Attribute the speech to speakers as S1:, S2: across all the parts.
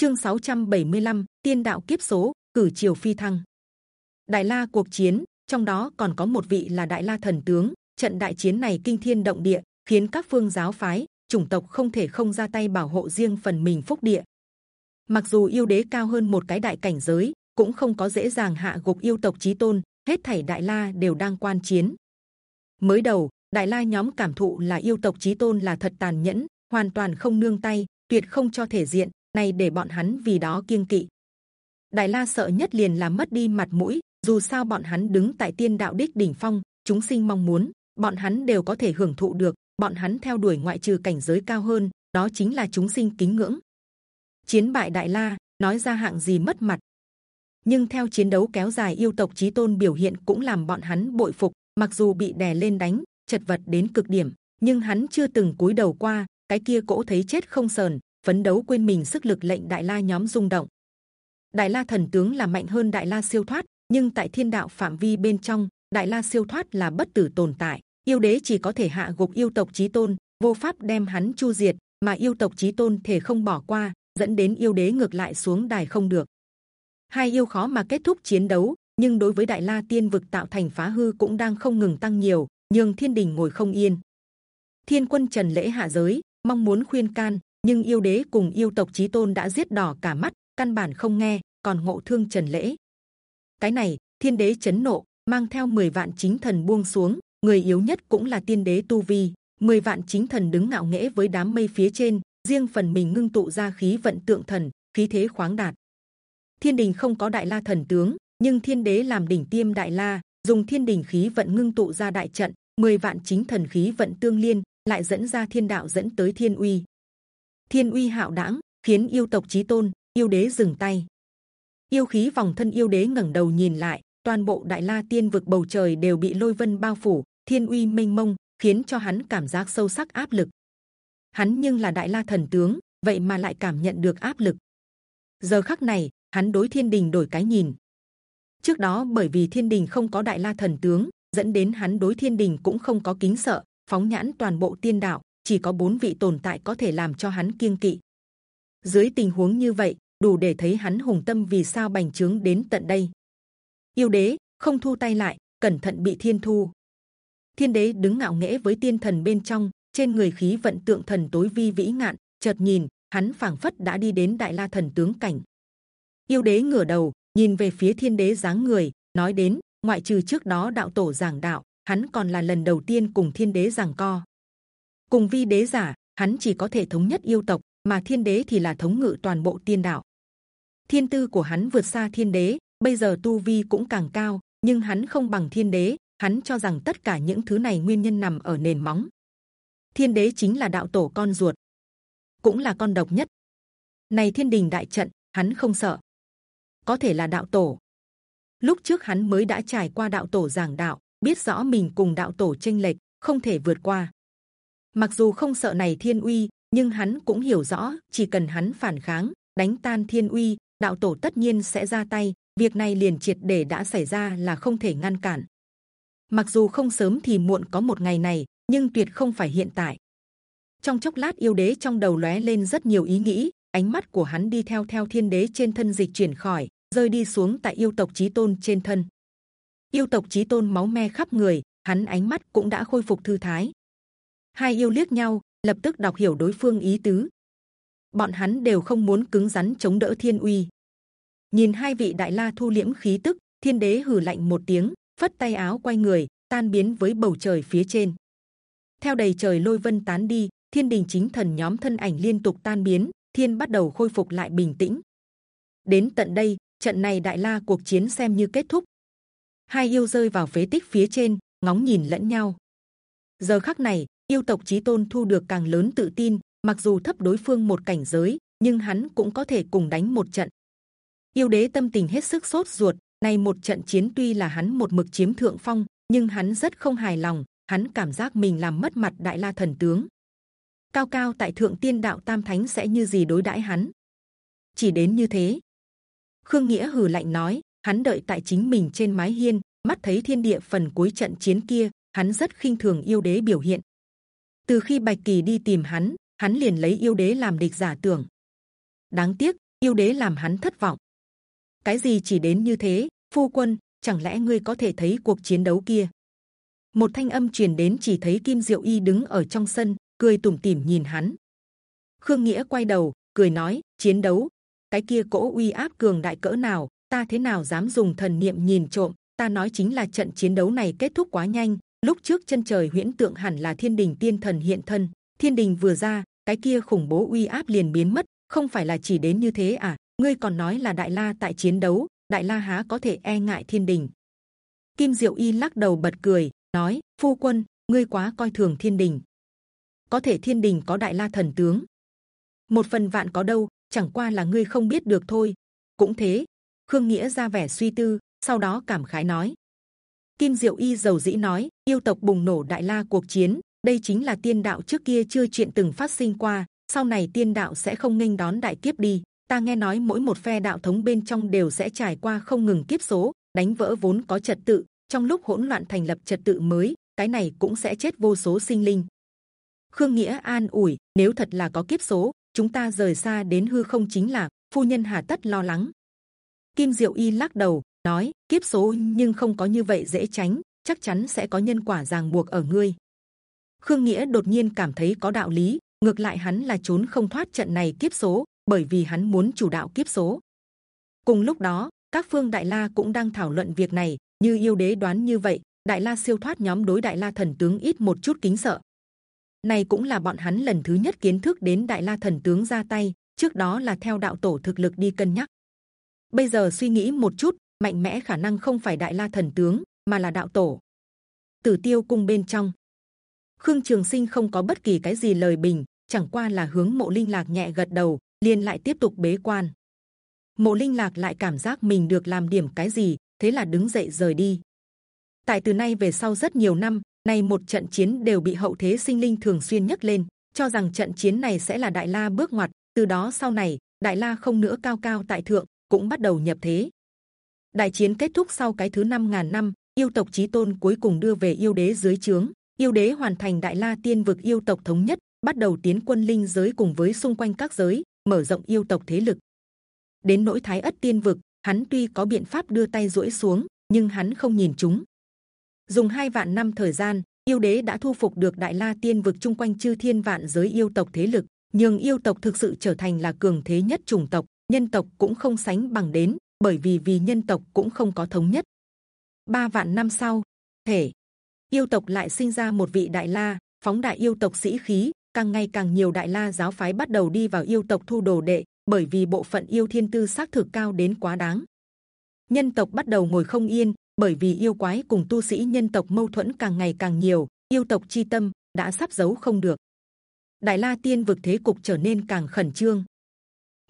S1: chương 675, t i ê n đạo kiếp số cử triều phi thăng. Đại la cuộc chiến trong đó còn có một vị là đại la thần tướng. Trận đại chiến này kinh thiên động địa khiến các phương giáo phái chủng tộc không thể không ra tay bảo hộ riêng phần mình phúc địa. Mặc dù yêu đế cao hơn một cái đại cảnh giới cũng không có dễ dàng hạ gục yêu tộc chí tôn hết thảy đại la đều đang quan chiến. Mới đầu đại la nhóm cảm thụ là yêu tộc chí tôn là thật tàn nhẫn hoàn toàn không nương tay tuyệt không cho thể diện này để bọn hắn vì đó kiêng kỵ. Đại La sợ nhất liền là mất đi mặt mũi. Dù sao bọn hắn đứng tại tiên đạo đích đỉnh phong, chúng sinh mong muốn, bọn hắn đều có thể hưởng thụ được. Bọn hắn theo đuổi ngoại trừ cảnh giới cao hơn, đó chính là chúng sinh kính ngưỡng. Chiến bại Đại La, nói ra hạng gì mất mặt. Nhưng theo chiến đấu kéo dài, yêu tộc chí tôn biểu hiện cũng làm bọn hắn bội phục. Mặc dù bị đè lên đánh, chật vật đến cực điểm, nhưng hắn chưa từng cúi đầu qua. Cái kia cỗ thấy chết không sờn, phấn đấu quên mình sức lực lệnh đại la nhóm rung động. Đại la thần tướng là mạnh hơn đại la siêu thoát, nhưng tại thiên đạo phạm vi bên trong, đại la siêu thoát là bất tử tồn tại. Yêu đế chỉ có thể hạ gục yêu tộc chí tôn, vô pháp đem hắn chu diệt, mà yêu tộc chí tôn thể không bỏ qua, dẫn đến yêu đế ngược lại xuống đài không được. Hai yêu khó mà kết thúc chiến đấu, nhưng đối với đại la tiên vực tạo thành phá hư cũng đang không ngừng tăng nhiều nhưng thiên đình ngồi không yên. Thiên quân trần lễ hạ giới, mong muốn khuyên can nhưng yêu đế cùng yêu tộc chí tôn đã giết đỏ cả mắt, căn bản không nghe, còn ngộ thương trần lễ. Cái này, thiên đế chấn nộ, mang theo 10 vạn chính thần buông xuống, người yếu nhất cũng là tiên đế tu vi. 10 vạn chính thần đứng ngạo nghễ với đám mây phía trên, riêng phần mình ngưng tụ ra khí vận tượng thần, khí thế khoáng đạt. Thiên đình không có đại la thần tướng, nhưng thiên đế làm đỉnh tiêm đại la, dùng thiên đình khí vận ngưng tụ ra đại trận 10 vạn chính thần khí vận tương liên, lại dẫn ra thiên đạo dẫn tới thiên uy thiên uy hạo đãng, khiến yêu tộc chí tôn, yêu đế dừng tay. Yêu khí vòng thân yêu đế ngẩng đầu nhìn lại, toàn bộ đại la tiên vực bầu trời đều bị lôi vân bao phủ, thiên uy mênh mông, khiến cho hắn cảm giác sâu sắc áp lực. Hắn nhưng là đại la thần tướng, vậy mà lại cảm nhận được áp lực. Giờ khắc này, hắn đối thiên đình đổi cái nhìn. Trước đó bởi vì thiên đình không có đại la thần tướng, dẫn đến hắn đối thiên đình cũng không có kính sợ, phóng nhãn toàn bộ tiên đạo chỉ có bốn vị tồn tại có thể làm cho hắn kiêng kỵ. Dưới tình huống như vậy, đủ để thấy hắn hùng tâm vì sao bành trướng đến tận đây. Yêu đế không thu tay lại, cẩn thận bị thiên thu. Thiên đế đứng ngạo nghễ với tiên thần bên trong, trên người khí vận tượng thần tối vi vĩ ngạn. Chợt nhìn, hắn phảng phất đã đi đến đại la thần tướng cảnh. Yêu đế ngửa đầu, nhìn về phía thiên đế dáng người, nói đến ngoại trừ trước đó đạo tổ giảng đạo, hắn còn là lần đầu tiên cùng thiên đế giảng co cùng vi đế giả, hắn chỉ có thể thống nhất yêu tộc, mà thiên đế thì là thống ngự toàn bộ tiên đạo. Thiên tư của hắn vượt xa thiên đế, bây giờ tu vi cũng càng cao, nhưng hắn không bằng thiên đế, hắn cho rằng tất cả những thứ này nguyên nhân nằm ở nền móng. Thiên đế chính là đạo tổ con ruột, cũng là con độc nhất. Này thiên đình đại trận, hắn không sợ. Có thể là đạo tổ. Lúc trước hắn mới đã trải qua đạo tổ giảng đạo, biết rõ mình cùng đạo tổ tranh lệch, không thể vượt qua mặc dù không sợ này thiên uy, nhưng hắn cũng hiểu rõ, chỉ cần hắn phản kháng, đánh tan thiên uy, đạo tổ tất nhiên sẽ ra tay. Việc này liền triệt để đã xảy ra là không thể ngăn cản. Mặc dù không sớm thì muộn có một ngày này, nhưng tuyệt không phải hiện tại. Trong chốc lát yêu đế trong đầu lóe lên rất nhiều ý nghĩ, ánh mắt của hắn đi theo theo thiên đế trên thân dịch chuyển khỏi, rơi đi xuống tại yêu tộc chí tôn trên thân. Yêu tộc chí tôn máu me khắp người, hắn ánh mắt cũng đã khôi phục thư thái hai yêu liếc nhau, lập tức đọc hiểu đối phương ý tứ. Bọn hắn đều không muốn cứng rắn chống đỡ thiên uy. Nhìn hai vị đại la thu liễm khí tức, thiên đế hừ lạnh một tiếng, phất tay áo quay người, tan biến với bầu trời phía trên. Theo đầy trời lôi vân tán đi, thiên đình chính thần nhóm thân ảnh liên tục tan biến, thiên bắt đầu khôi phục lại bình tĩnh. Đến tận đây, trận này đại la cuộc chiến xem như kết thúc. Hai yêu rơi vào phế tích phía trên, ngóng nhìn lẫn nhau. Giờ khắc này yêu tộc chí tôn thu được càng lớn tự tin, mặc dù thấp đối phương một cảnh giới, nhưng hắn cũng có thể cùng đánh một trận. Yêu đế tâm tình hết sức sốt ruột này một trận chiến tuy là hắn một mực chiếm thượng phong, nhưng hắn rất không hài lòng, hắn cảm giác mình làm mất mặt đại la thần tướng. Cao cao tại thượng tiên đạo tam thánh sẽ như gì đối đãi hắn? Chỉ đến như thế. Khương nghĩa hừ lạnh nói, hắn đợi tại chính mình trên mái hiên, mắt thấy thiên địa phần cuối trận chiến kia, hắn rất khinh thường yêu đế biểu hiện từ khi bạch kỳ đi tìm hắn hắn liền lấy yêu đế làm địch giả tưởng đáng tiếc yêu đế làm hắn thất vọng. Cái gì chỉ đến như thế, phu quân? Chẳng lẽ ngươi có thể thấy cuộc chiến đấu kia? Một thanh âm truyền đến, chỉ thấy Kim Diệu Y đứng ở trong sân, cười tủm tỉm nhìn hắn. Khương Nghĩa quay đầu, cười nói: chiến đấu, cái kia cỗ uy áp cường đại cỡ nào, ta thế nào dám dùng thần niệm nhìn trộm? Ta nói chính là trận chiến đấu này kết thúc quá nhanh. Lúc trước chân trời huyễn tượng hẳn là thiên đình tiên thần hiện thân, thiên đình vừa ra, cái kia khủng bố uy áp liền biến mất, không phải là chỉ đến như thế à? Ngươi còn nói là đại la tại chiến đấu, đại la há có thể e ngại thiên đình? Kim Diệu Y lắc đầu bật cười, nói: Phu quân, ngươi quá coi thường thiên đình. Có thể thiên đình có đại la thần tướng, một phần vạn có đâu, chẳng qua là ngươi không biết được thôi. Cũng thế, Khương Nghĩa ra vẻ suy tư, sau đó cảm khái nói: Kim Diệu Y dầu dĩ nói, yêu tộc bùng nổ đại la cuộc chiến, đây chính là tiên đạo trước kia chưa chuyện từng phát sinh qua. Sau này tiên đạo sẽ không nghênh đón đại kiếp đi. Ta nghe nói mỗi một phe đạo thống bên trong đều sẽ trải qua không ngừng kiếp số, đánh vỡ vốn có trật tự. Trong lúc hỗn loạn thành lập trật tự mới, cái này cũng sẽ chết vô số sinh linh. Khương Nghĩa an ủi, nếu thật là có kiếp số, chúng ta rời xa đến hư không chính là phu nhân hà tất lo lắng. Kim Diệu Y lắc đầu nói kiếp số nhưng không có như vậy dễ tránh, chắc chắn sẽ có nhân quả ràng buộc ở ngươi. Khương Nghĩa đột nhiên cảm thấy có đạo lý, ngược lại hắn là trốn không thoát trận này kiếp số, bởi vì hắn muốn chủ đạo kiếp số. Cùng lúc đó, các phương Đại La cũng đang thảo luận việc này. Như yêu đế đoán như vậy, Đại La siêu thoát nhóm đối Đại La thần tướng ít một chút kính sợ. Này cũng là bọn hắn lần thứ nhất kiến thức đến Đại La thần tướng ra tay. Trước đó là theo đạo tổ thực lực đi cân nhắc. Bây giờ suy nghĩ một chút, mạnh mẽ khả năng không phải đại la thần tướng, mà là đạo tổ. Tử tiêu cung bên trong. Khương trường sinh không có bất kỳ cái gì lời bình, chẳng qua là hướng mộ linh lạc nhẹ gật đầu, liền lại tiếp tục bế quan. Mộ linh lạc lại cảm giác mình được làm điểm cái gì, thế là đứng dậy rời đi. Tại từ nay về sau rất nhiều năm, nay một trận chiến đều bị hậu thế sinh linh thường xuyên nhắc lên, cho rằng trận chiến này sẽ là đại la bước ngoặt, từ đó sau này, đại la không nữa cao cao tại thượng, cũng bắt đầu nhập thế đại chiến kết thúc sau cái thứ năm ngàn năm, yêu tộc chí tôn cuối cùng đưa về yêu đế dưới trướng. Yêu đế hoàn thành đại la tiên vực yêu tộc thống nhất, bắt đầu tiến quân linh giới cùng với xung quanh các giới, mở rộng yêu tộc thế lực. Đến nỗi thái ất tiên vực, hắn tuy có biện pháp đưa tay duỗi xuống, nhưng hắn không nhìn chúng. Dùng hai vạn năm thời gian, yêu đế đã thu phục được đại la tiên vực chung quanh chư thiên vạn giới yêu tộc thế lực, nhưng yêu tộc thực sự trở thành là cường thế nhất chủng tộc, nhân tộc cũng không sánh bằng đến bởi vì vì nhân tộc cũng không có thống nhất. Ba vạn năm sau, thể yêu tộc lại sinh ra một vị đại la, phóng đại yêu tộc sĩ khí, càng ngày càng nhiều đại la giáo phái bắt đầu đi vào yêu tộc thu đồ đệ, bởi vì bộ phận yêu thiên tư xác thực cao đến quá đáng. Nhân tộc bắt đầu ngồi không yên, bởi vì yêu quái cùng tu sĩ nhân tộc mâu thuẫn càng ngày càng nhiều, yêu tộc chi tâm đã sắp giấu không được. Đại La Tiên vực thế cục trở nên càng khẩn trương.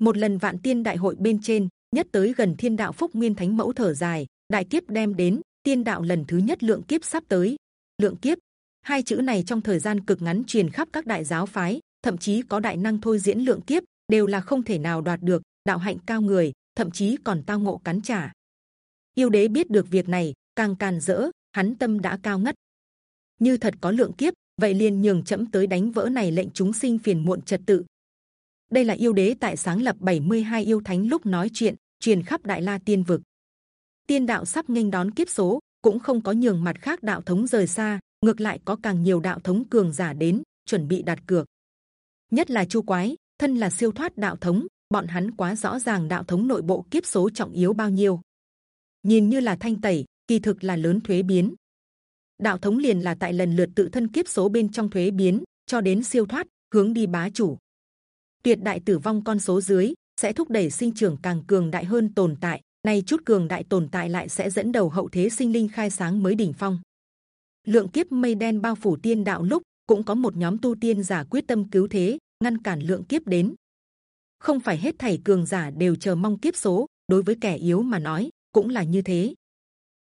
S1: Một lần vạn tiên đại hội bên trên, nhất tới gần thiên đạo phúc nguyên thánh mẫu thở dài, đại kiếp đem đến tiên đạo lần thứ nhất lượng kiếp sắp tới. Lượng kiếp, hai chữ này trong thời gian cực ngắn truyền khắp các đại giáo phái, thậm chí có đại năng thôi diễn lượng kiếp, đều là không thể nào đoạt được, đạo hạnh cao người, thậm chí còn tao ngộ cắn trả. Yêu đế biết được việc này, càng càn dỡ hắn tâm đã cao ngất. Như thật có lượng kiếp, vậy liền nhường chậm tới đánh vỡ này lệnh chúng sinh phiền muộn trật tự đây là yêu đế tại sáng lập 72 yêu thánh lúc nói chuyện, truyền khắp đại la tiên vực. Tiên đạo sắp nghênh đón kiếp số, cũng không có nhường mặt khác đạo thống rời xa, ngược lại có càng nhiều đạo thống cường giả đến, chuẩn bị đặt cược. Nhất là chu quái, thân là siêu thoát đạo thống, bọn hắn quá rõ ràng đạo thống nội bộ kiếp số trọng yếu bao nhiêu. Nhìn như là thanh tẩy, kỳ thực là lớn thuế biến. Đạo thống liền là tại lần lượt tự thân kiếp số bên trong thuế biến, cho đến siêu thoát, hướng đi bá chủ tuyệt đại tử vong con số dưới sẽ thúc đẩy sinh trưởng càng cường đại hơn tồn tại. Này chút cường đại tồn tại lại sẽ dẫn đầu hậu thế sinh linh khai sáng mới đỉnh phong. Lượng kiếp mây đen bao phủ tiên đạo lúc cũng có một nhóm tu tiên giả quyết tâm cứu thế, ngăn cản lượng kiếp đến. Không phải hết thảy cường giả đều chờ mong kiếp số, đối với kẻ yếu mà nói cũng là như thế.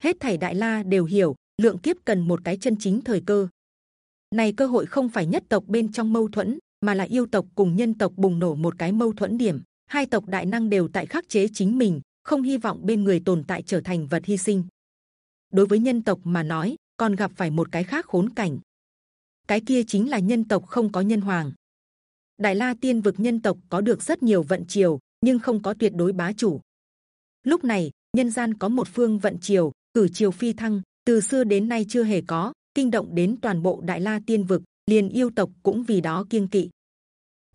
S1: Hết thảy đại la đều hiểu lượng kiếp cần một cái chân chính thời cơ. Này cơ hội không phải nhất tộc bên trong mâu thuẫn, mà là yêu tộc cùng nhân tộc bùng nổ một cái mâu thuẫn điểm. Hai tộc đại năng đều tại khắc chế chính mình, không hy vọng bên người tồn tại trở thành vật hy sinh. Đối với nhân tộc mà nói, còn gặp phải một cái khác khốn cảnh. Cái kia chính là nhân tộc không có nhân hoàng. Đại La Tiên vực nhân tộc có được rất nhiều vận triều, nhưng không có tuyệt đối bá chủ. Lúc này nhân gian có một phương vận triều, cử triều phi thăng, từ xưa đến nay chưa hề có, kinh động đến toàn bộ đại la tiên vực, liền yêu tộc cũng vì đó kiêng kỵ.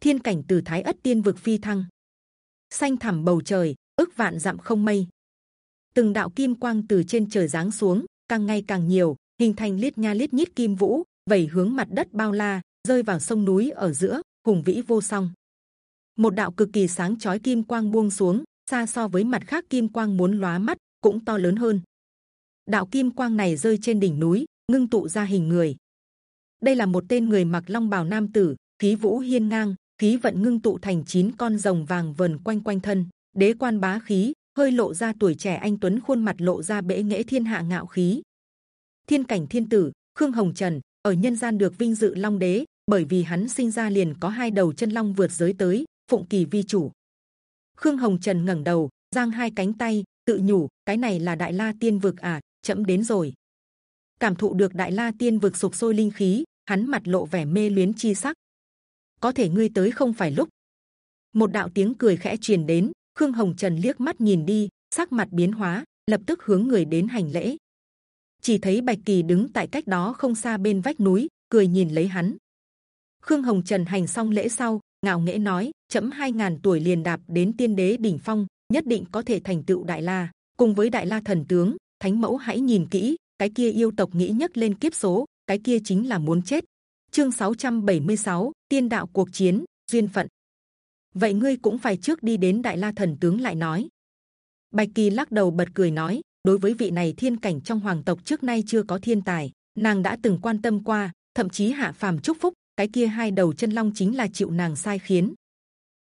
S1: Thiên cảnh từ thái ất tiên vực phi thăng, xanh thẳm bầu trời, ước vạn dặm không mây, từng đạo kim quang từ trên trời giáng xuống, càng ngày càng nhiều, hình thành liết nha liết nhít kim vũ, vẩy hướng mặt đất bao la, rơi vào sông núi ở giữa, hùng vĩ vô song. Một đạo cực kỳ sáng chói kim quang buông xuống, xa so với mặt khác kim quang muốn lóa mắt, cũng to lớn hơn. Đạo kim quang này rơi trên đỉnh núi, ngưng tụ ra hình người. Đây là một tên người mặc long bào nam tử, khí vũ hiên ngang, khí vận ngưng tụ thành chín con rồng vàng vần quanh quanh thân, đế quan bá khí, hơi lộ ra tuổi trẻ anh tuấn khuôn mặt lộ ra bệ nghệ thiên hạ ngạo khí. Thiên cảnh thiên tử Khương Hồng Trần ở nhân gian được vinh dự long đế, bởi vì hắn sinh ra liền có hai đầu chân long vượt giới tới, phụng kỳ vi chủ. Khương Hồng Trần ngẩng đầu, giang hai cánh tay, tự nhủ, cái này là Đại La Tiên vực à, chậm đến rồi. Cảm thụ được Đại La Tiên vực sục sôi linh khí, hắn mặt lộ vẻ mê luyến chi sắc. Có thể ngươi tới không phải lúc. Một đạo tiếng cười khẽ truyền đến, Khương Hồng Trần liếc mắt nhìn đi, sắc mặt biến hóa, lập tức hướng người đến hành lễ. Chỉ thấy Bạch Kỳ đứng tại cách đó không xa bên vách núi, cười nhìn lấy hắn. Khương Hồng Trần hành xong lễ sau, ngạo nghễ nói: chấm hai ngàn tuổi liền đạp đến tiên đế đỉnh phong, nhất định có thể thành tựu đại la. Cùng với đại la thần tướng, thánh mẫu hãy nhìn kỹ, cái kia yêu tộc nghĩ nhất lên kiếp số, cái kia chính là muốn chết. Chương 676, tiên đạo cuộc chiến, duyên phận. Vậy ngươi cũng phải trước đi đến đại la thần tướng lại nói. Bạch kỳ lắc đầu bật cười nói đối với vị này thiên cảnh trong hoàng tộc trước nay chưa có thiên tài nàng đã từng quan tâm qua thậm chí hạ phàm chúc phúc cái kia hai đầu chân long chính là chịu nàng sai khiến.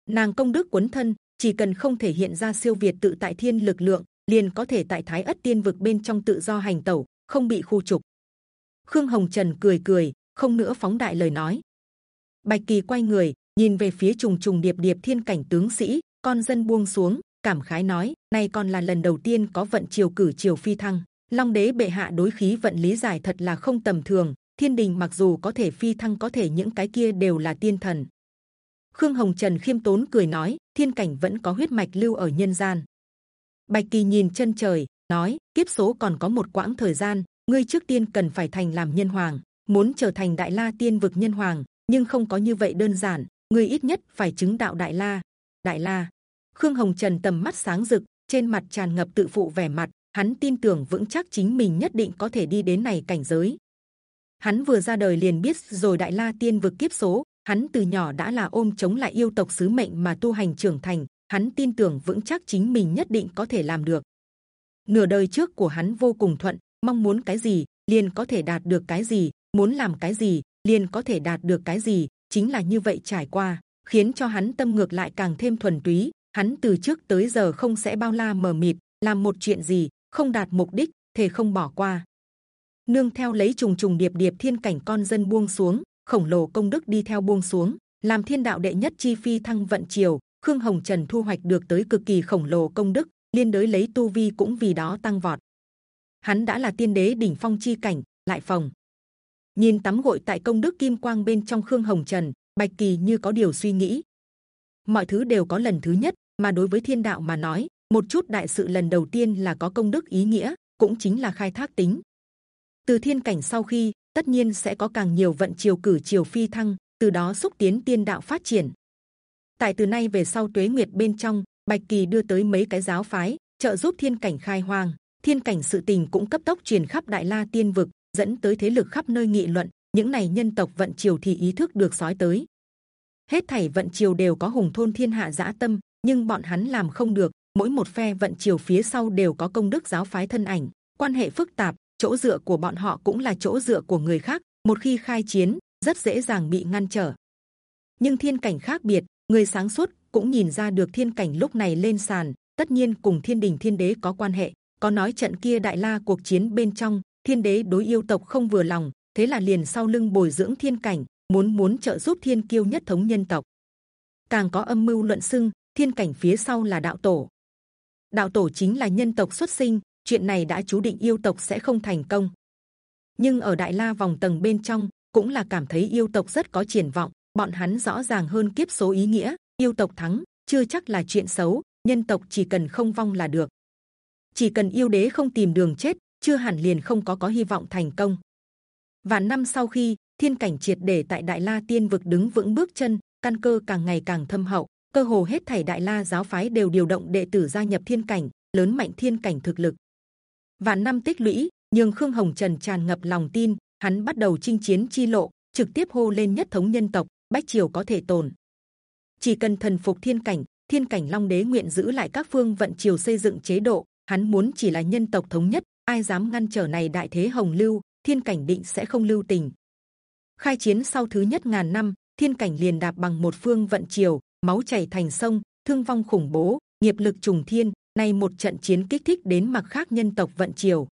S1: Nàng công đức quấn thân chỉ cần không thể hiện ra siêu việt tự tại thiên lực lượng liền có thể tại thái ất tiên vực bên trong tự do hành tẩu không bị khu trục. Khương hồng trần cười cười, không nữa phóng đại lời nói. Bạch kỳ quay người, nhìn về phía trùng trùng điệp điệp thiên cảnh tướng sĩ, con dân buông xuống, cảm khái nói, nay còn là lần đầu tiên có vận triều cử triều phi thăng. Long đế bệ hạ đối khí vận lý giải thật là không tầm thường, thiên đình mặc dù có thể phi thăng có thể những cái kia đều là tiên thần. Khương hồng trần khiêm tốn cười nói, thiên cảnh vẫn có huyết mạch lưu ở nhân gian. Bạch kỳ nhìn chân trời nói, kiếp số còn có một quãng thời gian, ngươi trước tiên cần phải thành làm nhân hoàng, muốn trở thành đại la tiên vực nhân hoàng, nhưng không có như vậy đơn giản, ngươi ít nhất phải chứng đạo đại la. Đại la. Khương hồng trần tầm mắt sáng rực, trên mặt tràn ngập tự phụ vẻ mặt, hắn tin tưởng vững chắc chính mình nhất định có thể đi đến này cảnh giới. Hắn vừa ra đời liền biết rồi đại la tiên vực kiếp số, hắn từ nhỏ đã là ôm chống lại yêu tộc sứ mệnh mà tu hành trưởng thành, hắn tin tưởng vững chắc chính mình nhất định có thể làm được nửa đời trước của hắn vô cùng thuận, mong muốn cái gì, liền có thể đạt được cái gì, muốn làm cái gì, liền có thể đạt được cái gì. Chính là như vậy trải qua, khiến cho hắn tâm ngược lại càng thêm thuần túy. Hắn từ trước tới giờ không sẽ bao la mờ mịt, làm một chuyện gì, không đạt mục đích thể không bỏ qua. Nương theo lấy trùng trùng điệp điệp thiên cảnh con dân buông xuống, khổng lồ công đức đi theo buông xuống, làm thiên đạo đệ nhất chi phi thăng vận triều, khương hồng trần thu hoạch được tới cực kỳ khổng lồ công đức liên đới lấy tu vi cũng vì đó tăng vọt. Hắn đã là tiên đế đỉnh phong chi cảnh, lại phòng nhìn tắm gội tại công đức kim quang bên trong khương hồng trần, bạch kỳ như có điều suy nghĩ. Mọi thứ đều có lần thứ nhất, mà đối với thiên đạo mà nói, một chút đại sự lần đầu tiên là có công đức ý nghĩa, cũng chính là khai thác tính. Từ thiên cảnh sau khi, tất nhiên sẽ có càng nhiều vận chiều cử chiều phi thăng, từ đó xúc tiến tiên đạo phát triển. Tại từ nay về sau tuế nguyệt bên trong bạch kỳ đưa tới mấy cái giáo phái, trợ giúp thiên cảnh khai hoang. Thiên cảnh sự tình cũng cấp tốc truyền khắp đại la tiên vực, dẫn tới thế lực khắp nơi nghị luận. Những này nhân tộc vận triều thì ý thức được sói tới. Hết thảy vận triều đều có hùng thôn thiên hạ dã tâm, nhưng bọn hắn làm không được. Mỗi một phe vận triều phía sau đều có công đức giáo phái thân ảnh. Quan hệ phức tạp, chỗ dựa của bọn họ cũng là chỗ dựa của người khác. Một khi khai chiến, rất dễ dàng bị ngăn trở. Nhưng thiên cảnh khác biệt, người sáng suốt cũng nhìn ra được thiên cảnh lúc này lên sàn. Tất nhiên cùng thiên đình thiên đế có quan hệ. Có nói trận kia đại la cuộc chiến bên trong, thiên đế đối yêu tộc không vừa lòng. Thế là liền sau lưng bồi dưỡng thiên cảnh, muốn muốn trợ giúp thiên kiêu nhất thống nhân tộc. Càng có âm mưu luận xưng, thiên cảnh phía sau là đạo tổ. Đạo tổ chính là nhân tộc xuất sinh, chuyện này đã chú định yêu tộc sẽ không thành công. Nhưng ở đại la vòng tầng bên trong, cũng là cảm thấy yêu tộc rất có triển vọng. Bọn hắn rõ ràng hơn kiếp số ý nghĩa yêu tộc thắng chưa chắc là chuyện xấu. Nhân tộc chỉ cần không vong là được. Chỉ cần yêu đế không tìm đường chết, chưa hẳn liền không có có hy vọng thành công. Vạn năm sau khi thiên cảnh triệt để tại Đại La Tiên vực đứng vững bước chân, căn cơ càng ngày càng thâm hậu, cơ hồ hết thảy Đại La giáo phái đều điều động đệ tử gia nhập thiên cảnh, lớn mạnh thiên cảnh thực lực. Vạn năm tích lũy, nhưng Khương Hồng Trần tràn ngập lòng tin, hắn bắt đầu chinh chiến chi lộ, trực tiếp hô lên nhất thống nhân tộc, bách triều có thể tồn. Chỉ cần thần phục thiên cảnh, thiên cảnh long đế nguyện giữ lại các phương vận triều xây dựng chế độ, hắn muốn chỉ là nhân tộc thống nhất, ai dám ngăn trở này đại thế hồng lưu, thiên cảnh định sẽ không lưu tình. Khai chiến sau thứ nhất ngàn năm, thiên cảnh liền đạp bằng một phương vận triều, máu chảy thành sông, thương vong khủng bố, nghiệp lực trùng thiên. nay một trận chiến kích thích đến mặc khác nhân tộc vận triều.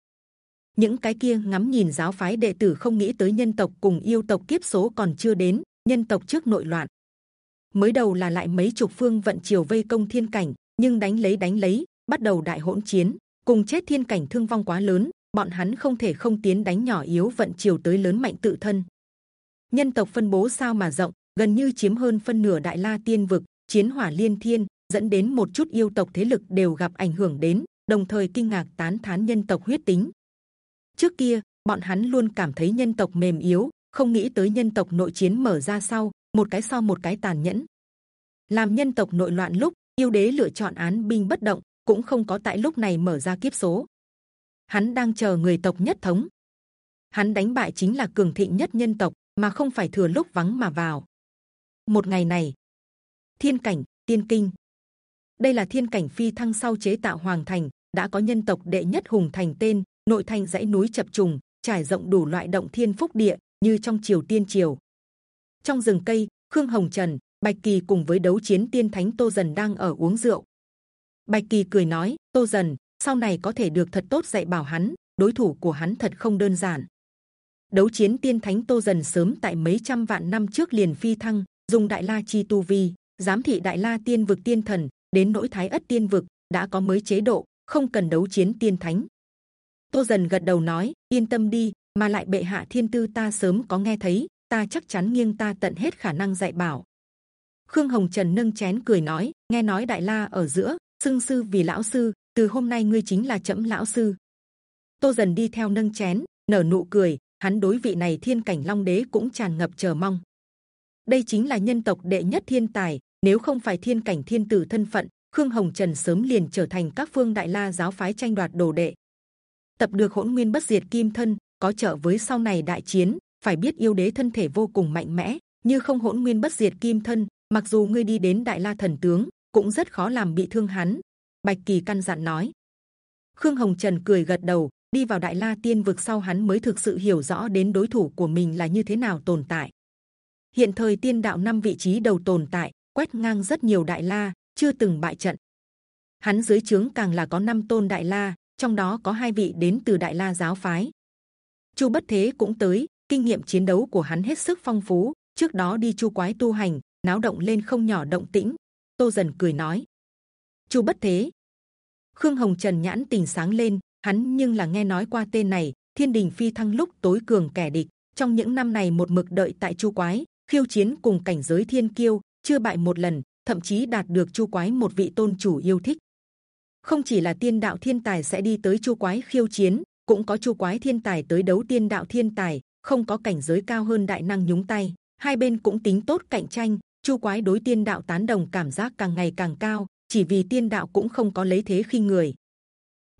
S1: Những cái kia ngắm nhìn giáo phái đệ tử không nghĩ tới nhân tộc cùng yêu tộc kiếp số còn chưa đến, nhân tộc trước nội loạn. Mới đầu là lại mấy chục phương vận chiều vây công thiên cảnh, nhưng đánh lấy đánh lấy, bắt đầu đại hỗn chiến, cùng chết thiên cảnh thương vong quá lớn, bọn hắn không thể không tiến đánh nhỏ yếu vận chiều tới lớn mạnh tự thân. Nhân tộc phân bố sao mà rộng, gần như chiếm hơn phân nửa đại la tiên vực, chiến hỏa liên thiên, dẫn đến một chút yêu tộc thế lực đều gặp ảnh hưởng đến, đồng thời kinh ngạc tán thán nhân tộc huyết tính. Trước kia, bọn hắn luôn cảm thấy nhân tộc mềm yếu, không nghĩ tới nhân tộc nội chiến mở ra sau, một cái so một cái tàn nhẫn. Làm nhân tộc nội loạn lúc, yêu đế lựa chọn án binh bất động, cũng không có tại lúc này mở ra kiếp số. Hắn đang chờ người tộc nhất thống. Hắn đánh bại chính là cường thịnh nhất nhân tộc, mà không phải thừa lúc vắng mà vào. Một ngày này, thiên cảnh, tiên kinh, đây là thiên cảnh phi thăng sau chế tạo hoàng thành, đã có nhân tộc đệ nhất hùng thành tên, nội thành dãy núi chập trùng, trải rộng đủ loại động thiên phúc địa, như trong triều tiên triều. Trong rừng cây, khương hồng trần, bạch kỳ cùng với đấu chiến tiên thánh tô dần đang ở uống rượu. Bạch kỳ cười nói, tô dần, sau này có thể được thật tốt dạy bảo hắn, đối thủ của hắn thật không đơn giản. Đấu chiến tiên thánh tô dần sớm tại mấy trăm vạn năm trước liền phi thăng, dùng đại la chi tu vi, giám thị đại la tiên vực tiên thần, đến nỗi thái ất tiên vực đã có mới chế độ, không cần đấu chiến tiên thánh. Tô dần gật đầu nói, yên tâm đi, mà lại bệ hạ thiên tư ta sớm có nghe thấy, ta chắc chắn nghiêng ta tận hết khả năng dạy bảo. Khương Hồng Trần nâng chén cười nói, nghe nói đại la ở giữa, sưng sư vì lão sư, từ hôm nay ngươi chính là chậm lão sư. Tô dần đi theo nâng chén, nở nụ cười, hắn đối vị này thiên cảnh long đế cũng tràn ngập chờ mong. Đây chính là nhân tộc đệ nhất thiên tài, nếu không phải thiên cảnh thiên tử thân phận, Khương Hồng Trần sớm liền trở thành các phương đại la giáo phái tranh đoạt đồ đệ. Tập được hỗn nguyên bất diệt kim thân, có trợ với sau này đại chiến. Phải biết yêu đế thân thể vô cùng mạnh mẽ, như không hỗn nguyên bất diệt kim thân, mặc dù ngươi đi đến đại la thần tướng, cũng rất khó làm bị thương hắn. Bạch kỳ căn dặn nói. Khương Hồng Trần cười gật đầu, đi vào đại la tiên vực sau hắn mới thực sự hiểu rõ đến đối thủ của mình là như thế nào tồn tại. Hiện thời tiên đạo năm vị trí đầu tồn tại, quét ngang rất nhiều đại la, chưa từng bại trận. Hắn dưới trướng càng là có năm tôn đại la, trong đó có hai vị đến từ đại la giáo phái. Chu bất thế cũng tới, kinh nghiệm chiến đấu của hắn hết sức phong phú. Trước đó đi chu quái tu hành, náo động lên không nhỏ động tĩnh. Tô dần cười nói, Chu bất thế. Khương Hồng Trần nhãn tình sáng lên, hắn nhưng là nghe nói qua tên này. Thiên đình phi thăng lúc tối cường kẻ địch, trong những năm này một mực đợi tại chu quái, khiêu chiến cùng cảnh giới thiên kiêu, chưa bại một lần, thậm chí đạt được chu quái một vị tôn chủ yêu thích. Không chỉ là tiên đạo thiên tài sẽ đi tới chu quái khiêu chiến, cũng có chu quái thiên tài tới đấu tiên đạo thiên tài, không có cảnh giới cao hơn đại năng nhúng tay. Hai bên cũng tính tốt cạnh tranh. Chu quái đối tiên đạo tán đồng cảm giác càng ngày càng cao, chỉ vì tiên đạo cũng không có lấy thế khi người,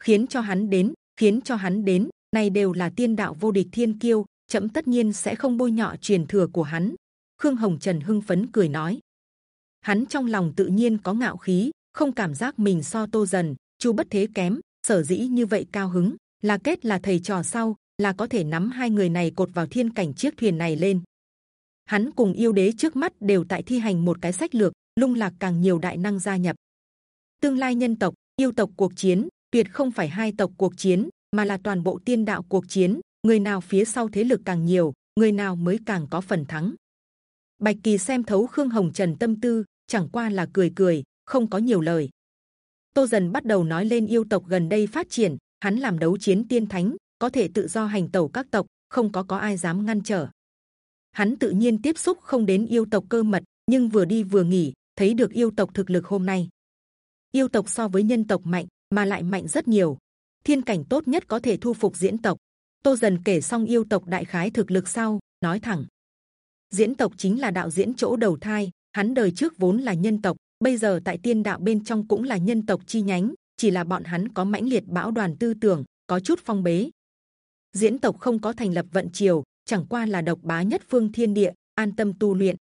S1: khiến cho hắn đến, khiến cho hắn đến, này đều là tiên đạo vô địch thiên kiêu, chậm tất nhiên sẽ không bôi nhọ truyền thừa của hắn. Khương Hồng Trần hưng phấn cười nói, hắn trong lòng tự nhiên có ngạo khí, không cảm giác mình so tô dần, chu bất thế kém, sở dĩ như vậy cao hứng là kết là thầy trò sau, là có thể nắm hai người này cột vào thiên cảnh chiếc thuyền này lên. Hắn cùng yêu đế trước mắt đều tại thi hành một cái sách lược, lung lạc càng nhiều đại năng gia nhập. Tương lai nhân tộc, yêu tộc cuộc chiến, tuyệt không phải hai tộc cuộc chiến, mà là toàn bộ tiên đạo cuộc chiến. Người nào phía sau thế lực càng nhiều, người nào mới càng có phần thắng. Bạch kỳ xem thấu khương hồng trần tâm tư, chẳng qua là cười cười, không có nhiều lời. Tô dần bắt đầu nói lên yêu tộc gần đây phát triển, hắn làm đấu chiến tiên thánh, có thể tự do hành tẩu các tộc, không có có ai dám ngăn trở. Hắn tự nhiên tiếp xúc không đến yêu tộc cơ mật, nhưng vừa đi vừa nghỉ, thấy được yêu tộc thực lực hôm nay. Yêu tộc so với nhân tộc mạnh, mà lại mạnh rất nhiều. Thiên cảnh tốt nhất có thể thu phục diễn tộc. Tô dần kể xong yêu tộc đại khái thực lực sau, nói thẳng. Diễn tộc chính là đạo diễn chỗ đầu thai, hắn đời trước vốn là nhân tộc, bây giờ tại tiên đạo bên trong cũng là nhân tộc chi nhánh, chỉ là bọn hắn có mãnh liệt bão đoàn tư tưởng, có chút phong bế. Diễn tộc không có thành lập vận triều, chẳng qua là độc bá nhất phương thiên địa, an tâm tu luyện.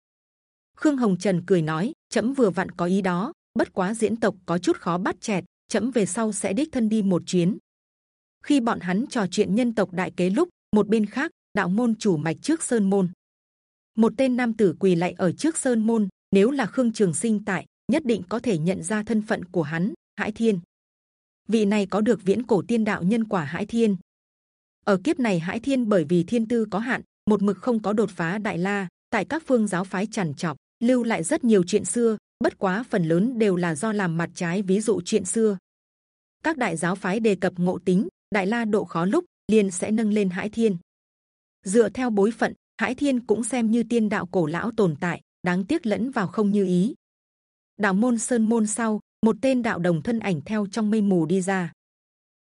S1: Khương Hồng Trần cười nói, chậm vừa vặn có ý đó, bất quá diễn tộc có chút khó bắt chẹt, chậm về sau sẽ đích thân đi một chuyến. Khi bọn hắn trò chuyện nhân tộc đại kế lúc, một bên khác đạo môn chủ mạch trước sơn môn, một tên nam tử quỳ lạy ở trước sơn môn. Nếu là Khương Trường Sinh tại, nhất định có thể nhận ra thân phận của hắn, Hải Thiên. Vị này có được viễn cổ tiên đạo nhân quả Hải Thiên. Ở kiếp này Hải Thiên bởi vì thiên tư có hạn, một mực không có đột phá đại la, tại các phương giáo phái chằn chọc, lưu lại rất nhiều chuyện xưa. Bất quá phần lớn đều là do làm mặt trái, ví dụ chuyện xưa. Các đại giáo phái đề cập ngộ tính, đại la độ khó lúc liền sẽ nâng lên Hải Thiên. Dựa theo bối phận, Hải Thiên cũng xem như tiên đạo cổ lão tồn tại, đáng tiếc lẫn vào không như ý. Đạo môn sơn môn sau, một tên đạo đồng thân ảnh theo trong mây mù đi ra.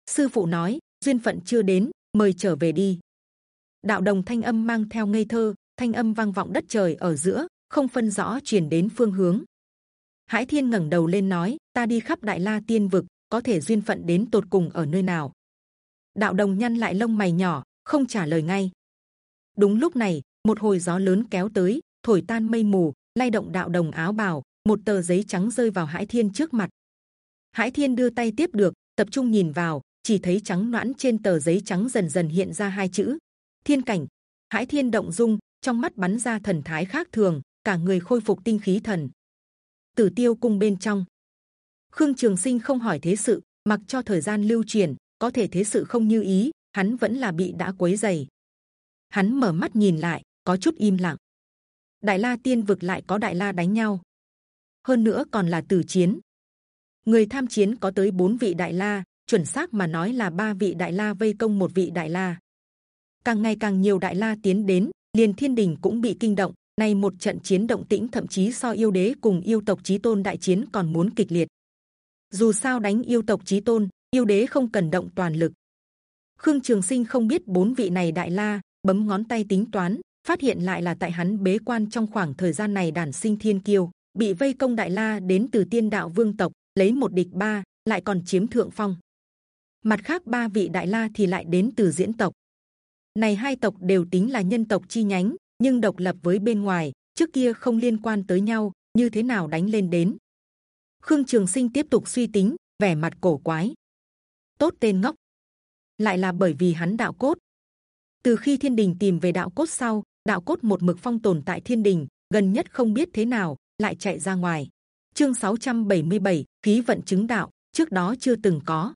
S1: Sư phụ nói duyên phận chưa đến, mời trở về đi. Đạo đồng thanh âm mang theo ngây thơ, thanh âm vang vọng đất trời ở giữa, không phân rõ truyền đến phương hướng. Hải Thiên ngẩng đầu lên nói: Ta đi khắp Đại La Tiên vực, có thể duyên phận đến tột cùng ở nơi nào? Đạo đồng nhăn lại lông mày nhỏ, không trả lời ngay. Đúng lúc này, một hồi gió lớn kéo tới, thổi tan mây mù, lay động đạo đồng áo bào, một tờ giấy trắng rơi vào Hải Thiên trước mặt. Hải Thiên đưa tay tiếp được, tập trung nhìn vào, chỉ thấy trắng noãn trên tờ giấy trắng dần dần hiện ra hai chữ Thiên cảnh. hãi Thiên động dung, trong mắt bắn ra thần thái khác thường, cả người khôi phục tinh khí thần. Tử Tiêu cung bên trong, Khương Trường Sinh không hỏi thế sự, mặc cho thời gian lưu truyền, có thể thế sự không như ý, hắn vẫn là bị đã quấy dày. Hắn mở mắt nhìn lại, có chút im lặng. Đại La Tiên vực lại có Đại La đánh nhau, hơn nữa còn là tử chiến. Người tham chiến có tới bốn vị Đại La, chuẩn xác mà nói là ba vị Đại La vây công một vị Đại La. Càng ngày càng nhiều Đại La tiến đến, liền Thiên Đình cũng bị kinh động. nay một trận chiến động tĩnh thậm chí so yêu đế cùng yêu tộc chí tôn đại chiến còn muốn kịch liệt. Dù sao đánh yêu tộc chí tôn, yêu đế không cần động toàn lực. Khương Trường Sinh không biết bốn vị này đại la, bấm ngón tay tính toán, phát hiện lại là tại hắn bế quan trong khoảng thời gian này đản sinh thiên kiêu, bị vây công đại la đến từ tiên đạo vương tộc, lấy một địch ba, lại còn chiếm thượng phong. Mặt khác ba vị đại la thì lại đến từ diễn tộc. Này hai tộc đều tính là nhân tộc chi nhánh, nhưng độc lập với bên ngoài, trước kia không liên quan tới nhau, như thế nào đánh lên đến? Khương Trường Sinh tiếp tục suy tính, vẻ mặt cổ quái. Tốt tên ngốc, lại là bởi vì hắn đạo cốt. Từ khi Thiên Đình tìm về đạo cốt sau, đạo cốt một mực phong tồn tại Thiên Đình, gần nhất không biết thế nào lại chạy ra ngoài. Chương 677, khí vận chứng đạo trước đó chưa từng có.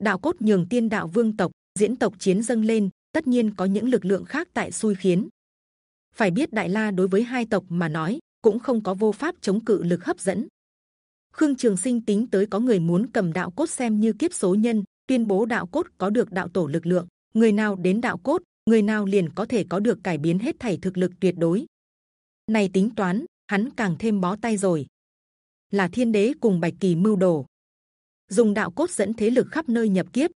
S1: Đạo cốt nhường tiên đạo vương tộc diễn tộc chiến dâng lên, tất nhiên có những lực lượng khác tại xui khiến. Phải biết Đại La đối với hai tộc mà nói cũng không có vô pháp chống cự lực hấp dẫn. Khương Trường Sinh tính tới có người muốn cầm đạo cốt xem như kiếp số nhân, tuyên bố đạo cốt có được đạo tổ lực lượng. Người nào đến đạo cốt, người nào liền có thể có được cải biến hết thảy thực lực tuyệt đối. Này tính toán, hắn càng thêm bó tay rồi. Là Thiên Đế cùng Bạch Kỳ mưu đồ, dùng đạo cốt dẫn thế lực khắp nơi nhập kiếp.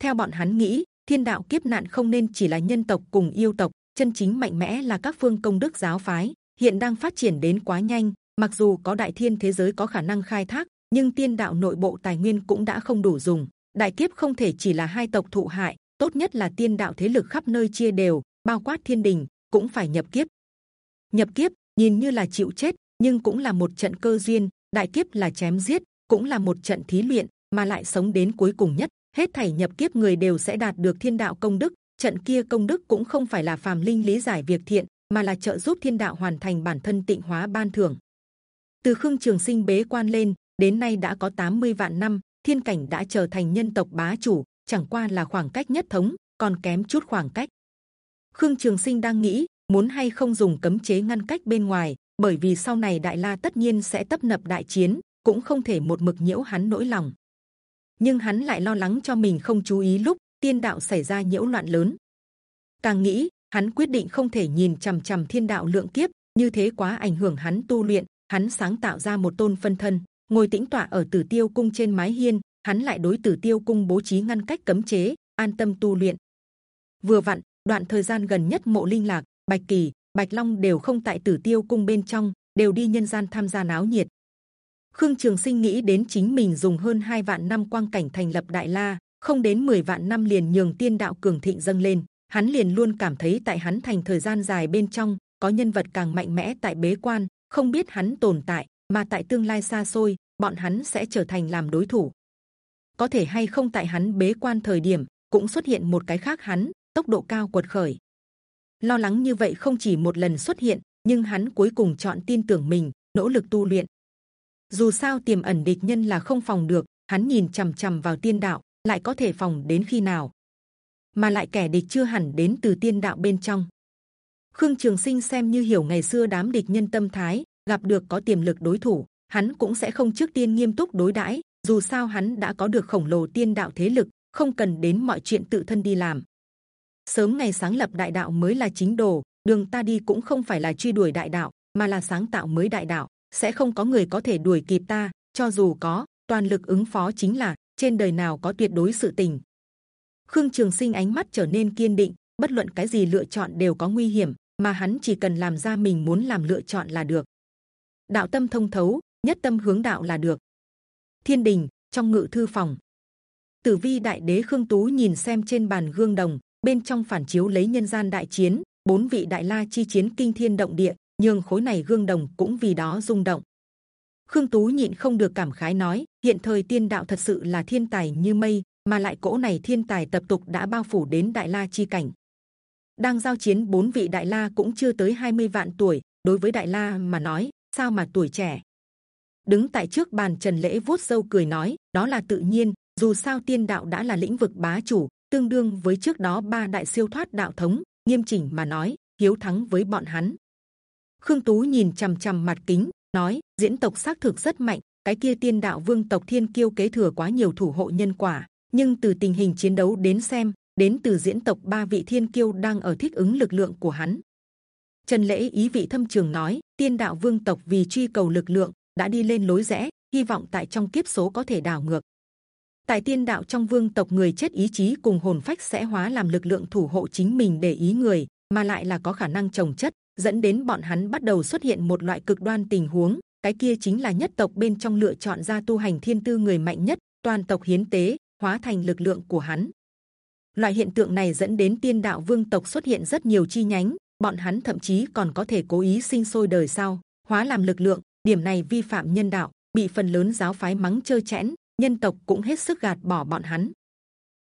S1: Theo bọn hắn nghĩ, thiên đạo kiếp nạn không nên chỉ là nhân tộc cùng yêu tộc, chân chính mạnh mẽ là các phương công đức giáo phái. Hiện đang phát triển đến quá nhanh, mặc dù có đại thiên thế giới có khả năng khai thác, nhưng tiên đạo nội bộ tài nguyên cũng đã không đủ dùng. Đại kiếp không thể chỉ là hai tộc thụ hại, tốt nhất là tiên đạo thế lực khắp nơi chia đều, bao quát thiên đình cũng phải nhập kiếp. Nhập kiếp nhìn như là chịu chết, nhưng cũng là một trận cơ duyên. Đại kiếp là chém giết, cũng là một trận thí luyện, mà lại sống đến cuối cùng nhất. Hết thảy nhập kiếp người đều sẽ đạt được thiên đạo công đức. Trận kia công đức cũng không phải là phàm linh lý giải việc thiện, mà là trợ giúp thiên đạo hoàn thành bản thân tịnh hóa ban thưởng. Từ khương trường sinh bế quan lên, đến nay đã có 80 vạn năm, thiên cảnh đã trở thành nhân tộc bá chủ, chẳng qua là khoảng cách nhất thống, còn kém chút khoảng cách. Khương Trường Sinh đang nghĩ muốn hay không dùng cấm chế ngăn cách bên ngoài, bởi vì sau này Đại La tất nhiên sẽ tấp nập đại chiến, cũng không thể một mực nhiễu hắn nỗi lòng. Nhưng hắn lại lo lắng cho mình không chú ý lúc tiên đạo xảy ra nhiễu loạn lớn. Càng nghĩ, hắn quyết định không thể nhìn c h ầ m c h ầ m thiên đạo lượng kiếp, như thế quá ảnh hưởng hắn tu luyện. hắn sáng tạo ra một tôn phân thân ngồi tĩnh tọa ở tử tiêu cung trên mái hiên hắn lại đối tử tiêu cung bố trí ngăn cách cấm chế an tâm tu luyện vừa vặn đoạn thời gian gần nhất mộ linh lạc bạch kỳ bạch long đều không tại tử tiêu cung bên trong đều đi nhân gian tham gia náo nhiệt khương trường sinh nghĩ đến chính mình dùng hơn hai vạn năm quang cảnh thành lập đại la, không đến 10 vạn năm liền nhường tiên đạo cường thịnh dâng lên. Hắn liền luôn cảm thấy tại hắn thành thời gian dài bên trong, có nhân vật càng mạnh mẽ tại bế quan, không biết hắn tồn tại, mà tại tương lai xa xôi, bọn hắn sẽ trở thành làm đối thủ. Có thể hay không tại hắn bế quan thời điểm, cũng xuất hiện một cái khác hắn, tốc độ cao quật khởi. Lo lắng như vậy không chỉ một lần xuất hiện, nhưng hắn cuối cùng chọn tin tưởng mình, nỗ lực tu luyện dù sao tiềm ẩn địch nhân là không phòng được, hắn nhìn c h ầ m c h ầ m vào tiên đạo, lại có thể phòng đến khi nào? Mà lại kẻ địch chưa hẳn đến từ tiên đạo bên trong. Khương trường sinh xem như hiểu ngày xưa đám địch nhân tâm thái, gặp được có tiềm lực đối thủ, hắn cũng sẽ không trước tiên nghiêm túc đối đãi. Dù sao hắn đã có được khổng lồ tiên đạo thế lực, không cần đến mọi chuyện tự thân đi làm. Sớm ngày sáng lập đại đạo mới là chính đồ, đường ta đi cũng không phải là truy đuổi đại đạo, mà là sáng tạo mới đại đạo sẽ không có người có thể đuổi kịp ta, cho dù có, toàn lực ứng phó chính là, trên đời nào có tuyệt đối sự tình. Khương trường sinh ánh mắt trở nên kiên định, bất luận cái gì lựa chọn đều có nguy hiểm, mà hắn chỉ cần làm ra mình muốn làm lựa chọn là được. Đạo tâm thông thấu, nhất tâm hướng đạo là được. Thiên đình, trong ngự thư phòng. Tử vi đại đế khương tú nhìn xem trên bàn gương đồng, bên trong phản chiếu lấy nhân gian đại chiến, bốn vị đại la chi chiến kinh thiên động địa nhưng khối này gương đồng cũng vì đó rung động. Khương Tú nhịn không được cảm khái nói: hiện thời tiên đạo thật sự là thiên tài như mây, mà lại cỗ này thiên tài tập tục đã bao phủ đến đại la chi cảnh. Đang giao chiến bốn vị đại la cũng chưa tới 20 vạn tuổi, đối với đại la mà nói sao mà tuổi trẻ. Đứng tại trước bàn Trần lễ vuốt râu cười nói: đó là tự nhiên. Dù sao tiên đạo đã là lĩnh vực bá chủ, tương đương với trước đó ba đại siêu thoát đạo thống. Nghiêm chỉnh mà nói, hiếu thắng với bọn hắn Khương Tú nhìn c h ầ m c h ầ m mặt kính, nói: diễn tộc xác thực rất mạnh, cái kia tiên đạo vương tộc thiên kiêu kế thừa quá nhiều thủ hộ nhân quả, nhưng từ tình hình chiến đấu đến xem, đến từ diễn tộc ba vị thiên kiêu đang ở thích ứng lực lượng của hắn. Trần lễ ý vị thâm trường nói: tiên đạo vương tộc vì truy cầu lực lượng đã đi lên lối rẽ, hy vọng tại trong kiếp số có thể đảo ngược. Tại tiên đạo trong vương tộc người chết ý chí cùng hồn phách sẽ hóa làm lực lượng thủ hộ chính mình để ý người, mà lại là có khả năng trồng chất dẫn đến bọn hắn bắt đầu xuất hiện một loại cực đoan tình huống. Cái kia chính là nhất tộc bên trong lựa chọn ra tu hành thiên tư người mạnh nhất, toàn tộc hiến tế, hóa thành lực lượng của hắn. Loại hiện tượng này dẫn đến tiên đạo vương tộc xuất hiện rất nhiều chi nhánh, bọn hắn thậm chí còn có thể cố ý sinh sôi đời sau, hóa làm lực lượng. Điểm này vi phạm nhân đạo, bị phần lớn giáo phái mắng chơi chẽn, nhân tộc cũng hết sức gạt bỏ bọn hắn.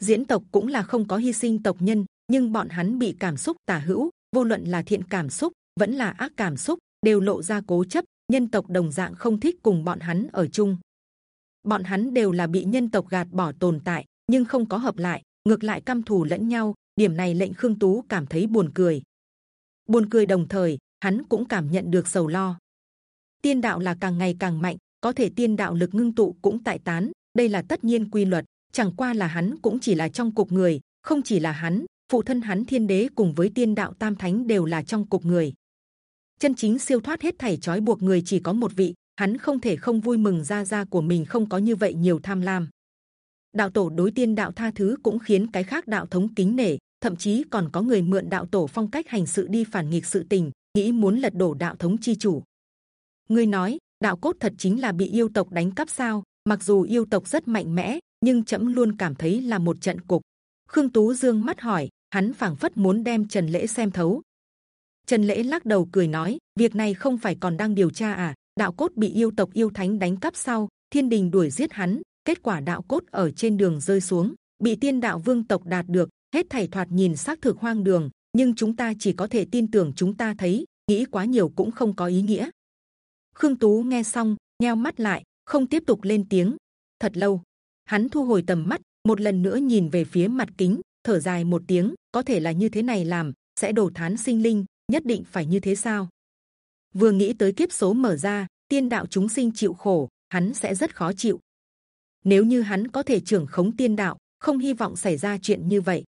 S1: Diễn tộc cũng là không có hy sinh tộc nhân, nhưng bọn hắn bị cảm xúc tả hữu vô luận là thiện cảm xúc, vẫn là ác cảm xúc, đều lộ ra cố chấp, nhân tộc đồng dạng không thích cùng bọn hắn ở chung. Bọn hắn đều là bị nhân tộc gạt bỏ tồn tại, nhưng không có hợp lại, ngược lại căm thù lẫn nhau, điểm này lệnh khương tú cảm thấy buồn cười. Buồn cười đồng thời, hắn cũng cảm nhận được sầu lo. Tiên đạo là càng ngày càng mạnh, có thể tiên đạo lực ngưng tụ cũng tại tán, đây là tất nhiên quy luật, chẳng qua là hắn cũng chỉ là trong cục người, không chỉ là hắn phụ thân hắn thiên đế cùng với tiên đạo tam thánh đều là trong cục người. Chân chính siêu thoát hết thảy trói buộc người chỉ có một vị, hắn không thể không vui mừng gia gia của mình không có như vậy nhiều tham lam. Đạo tổ đối tiên đạo tha thứ cũng khiến cái khác đạo thống kính nể, thậm chí còn có người mượn đạo tổ phong cách hành sự đi phản nghịch sự tình, nghĩ muốn lật đổ đạo thống chi chủ. Người nói, đạo cốt thật chính là bị yêu tộc đánh cắp sao? Mặc dù yêu tộc rất mạnh mẽ, nhưng chậm luôn cảm thấy là một trận cục. Khương tú dương mắt hỏi hắn phảng phất muốn đem Trần Lễ xem thấu. Trần Lễ lắc đầu cười nói, việc này không phải còn đang điều tra à? Đạo cốt bị yêu tộc yêu thánh đánh cắp sau, thiên đình đuổi giết hắn, kết quả đạo cốt ở trên đường rơi xuống, bị tiên đạo vương tộc đạt được, hết thảy thoạt nhìn xác thực hoang đường, nhưng chúng ta chỉ có thể tin tưởng chúng ta thấy, nghĩ quá nhiều cũng không có ý nghĩa. Khương Tú nghe xong, nheo mắt lại, không tiếp tục lên tiếng. Thật lâu, hắn thu hồi tầm mắt, một lần nữa nhìn về phía mặt kính, thở dài một tiếng có thể là như thế này làm sẽ đổ thán sinh linh nhất định phải như thế sao vừa nghĩ tới kiếp số mở ra tiên đạo chúng sinh chịu khổ hắn sẽ rất khó chịu nếu như hắn có thể trưởng khống tiên đạo không hy vọng xảy ra chuyện như vậy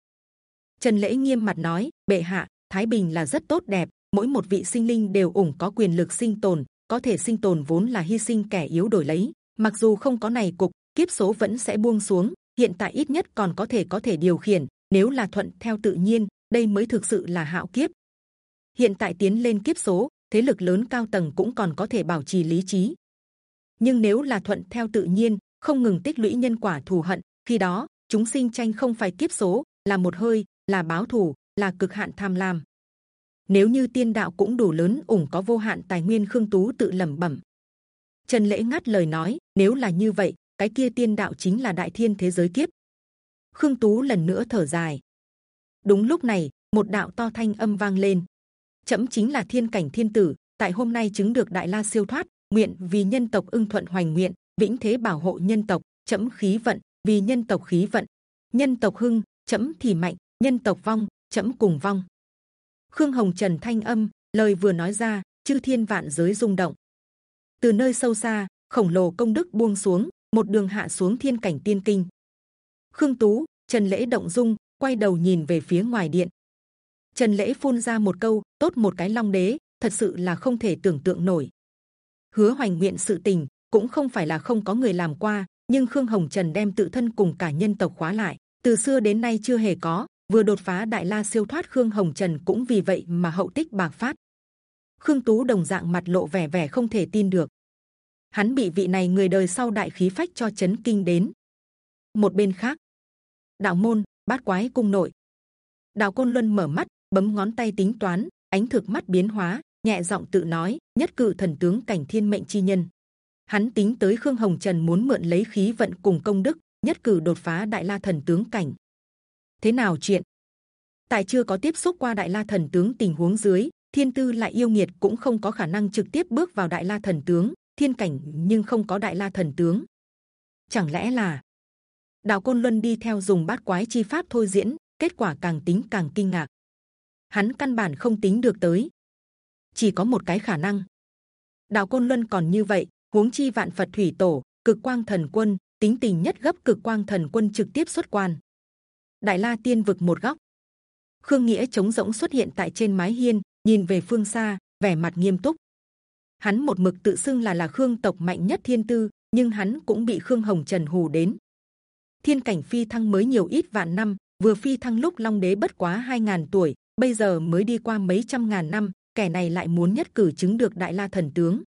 S1: trần lễ nghiêm mặt nói bệ hạ thái bình là rất tốt đẹp mỗi một vị sinh linh đều ủng có quyền lực sinh tồn có thể sinh tồn vốn là hy sinh kẻ yếu đổi lấy. Mặc dù không có này cục, kiếp số vẫn sẽ buông xuống. Hiện tại ít nhất còn có thể có thể điều khiển. Nếu là thuận theo tự nhiên, đây mới thực sự là hạo kiếp. Hiện tại tiến lên kiếp số, thế lực lớn cao tầng cũng còn có thể bảo trì lý trí. Nhưng nếu là thuận theo tự nhiên, không ngừng tích lũy nhân quả thù hận, khi đó chúng sinh tranh không phải kiếp số, là một hơi, là báo thù, là cực hạn tham lam. Nếu như tiên đạo cũng đủ lớn, ủng có vô hạn tài nguyên, khương tú tự lẩm bẩm. Trần lễ ngắt lời nói, nếu là như vậy, cái kia tiên đạo chính là đại thiên thế giới kiếp. Khương tú lần nữa thở dài. Đúng lúc này, một đạo to thanh âm vang lên. Chậm chính là thiên cảnh thiên tử, tại hôm nay chứng được đại la siêu thoát, nguyện vì nhân tộc ưng thuận hoành nguyện, vĩnh thế bảo hộ nhân tộc. Chậm khí vận, vì nhân tộc khí vận, nhân tộc hưng, chậm thì mạnh, nhân tộc vong, chậm cùng vong. Khương Hồng Trần thanh âm, lời vừa nói ra, chư thiên vạn giới rung động. Từ nơi sâu xa, khổng lồ công đức buông xuống, một đường hạ xuống thiên cảnh tiên kinh. Khương Tú, Trần Lễ động dung, quay đầu nhìn về phía ngoài điện. Trần Lễ phun ra một câu, tốt một cái long đế, thật sự là không thể tưởng tượng nổi. Hứa hoành nguyện sự tình cũng không phải là không có người làm qua, nhưng Khương Hồng Trần đem tự thân cùng cả nhân tộc khóa lại, từ xưa đến nay chưa hề có. Vừa đột phá đại la siêu thoát Khương Hồng Trần cũng vì vậy mà hậu tích bạc phát. Khương Tú đồng dạng mặt lộ vẻ vẻ không thể tin được. Hắn bị vị này người đời sau đại khí phách cho chấn kinh đến. Một bên khác, đạo môn bát quái cung nội, đạo côn luân mở mắt, bấm ngón tay tính toán, ánh thực mắt biến hóa, nhẹ giọng tự nói: nhất cử thần tướng cảnh thiên mệnh chi nhân. Hắn tính tới khương hồng trần muốn mượn lấy khí vận cùng công đức nhất cử đột phá đại la thần tướng cảnh. Thế nào chuyện? Tại chưa có tiếp xúc qua đại la thần tướng tình huống dưới thiên tư lại yêu nghiệt cũng không có khả năng trực tiếp bước vào đại la thần tướng thiên cảnh nhưng không có đại la thần tướng. Chẳng lẽ là đạo côn luân đi theo dùng bát quái chi pháp thôi diễn, kết quả càng tính càng kinh ngạc. Hắn căn bản không tính được tới. Chỉ có một cái khả năng. Đạo côn luân còn như vậy, huống chi vạn phật thủy tổ, cực quang thần quân, tính tình nhất gấp cực quang thần quân trực tiếp xuất quan. Đại la tiên vực một góc. Khương nghĩa chống rỗng xuất hiện tại trên mái hiên, nhìn về phương xa, vẻ mặt nghiêm túc. Hắn một mực tự xưng là là khương tộc mạnh nhất thiên tư, nhưng hắn cũng bị khương hồng trần hù đến thiên cảnh phi thăng mới nhiều ít vạn năm, vừa phi thăng lúc long đế bất quá 2.000 tuổi, bây giờ mới đi qua mấy trăm ngàn năm, kẻ này lại muốn nhất cử chứng được đại la thần tướng.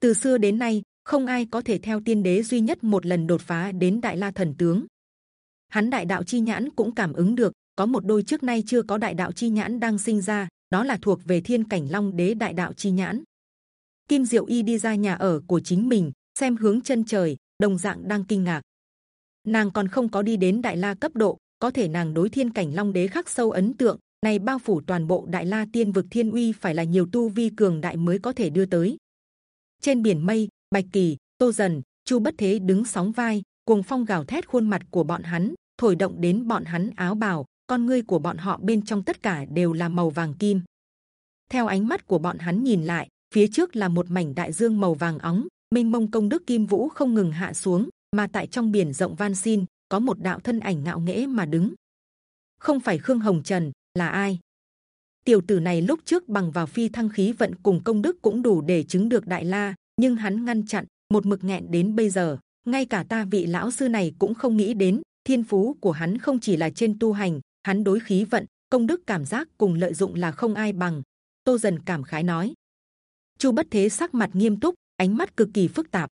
S1: Từ xưa đến nay, không ai có thể theo tiên đế duy nhất một lần đột phá đến đại la thần tướng. Hắn đại đạo chi nhãn cũng cảm ứng được, có một đôi trước nay chưa có đại đạo chi nhãn đang sinh ra, đó là thuộc về thiên cảnh long đế đại đạo chi nhãn. Kim diệu y đi ra nhà ở của chính mình, xem hướng chân trời, đồng dạng đang kinh ngạc nàng còn không có đi đến đại la cấp độ, có thể nàng đối thiên cảnh long đế khắc sâu ấn tượng, này bao phủ toàn bộ đại la tiên vực thiên uy phải là nhiều tu vi cường đại mới có thể đưa tới. Trên biển mây, bạch kỳ, tô dần, chu bất thế đứng sóng vai, cuồng phong gào thét khuôn mặt của bọn hắn, thổi động đến bọn hắn áo bào, con ngươi của bọn họ bên trong tất cả đều là màu vàng kim. Theo ánh mắt của bọn hắn nhìn lại, phía trước là một mảnh đại dương màu vàng óng, mênh mông công đức kim vũ không ngừng hạ xuống mà tại trong biển rộng van xin, có một đạo thân ảnh ngạo nghễ mà đứng. Không phải khương hồng trần, là ai? Tiểu tử này lúc trước bằng vào phi thăng khí vận cùng công đức cũng đủ để chứng được đại la, nhưng hắn ngăn chặn, một mực nghẹn đến bây giờ. Ngay cả ta vị lão sư này cũng không nghĩ đến, thiên phú của hắn không chỉ là trên tu hành, hắn đối khí vận, công đức cảm giác cùng lợi dụng là không ai bằng. Tô dần cảm khái nói. Chu bất thế sắc mặt nghiêm túc, ánh mắt cực kỳ phức tạp.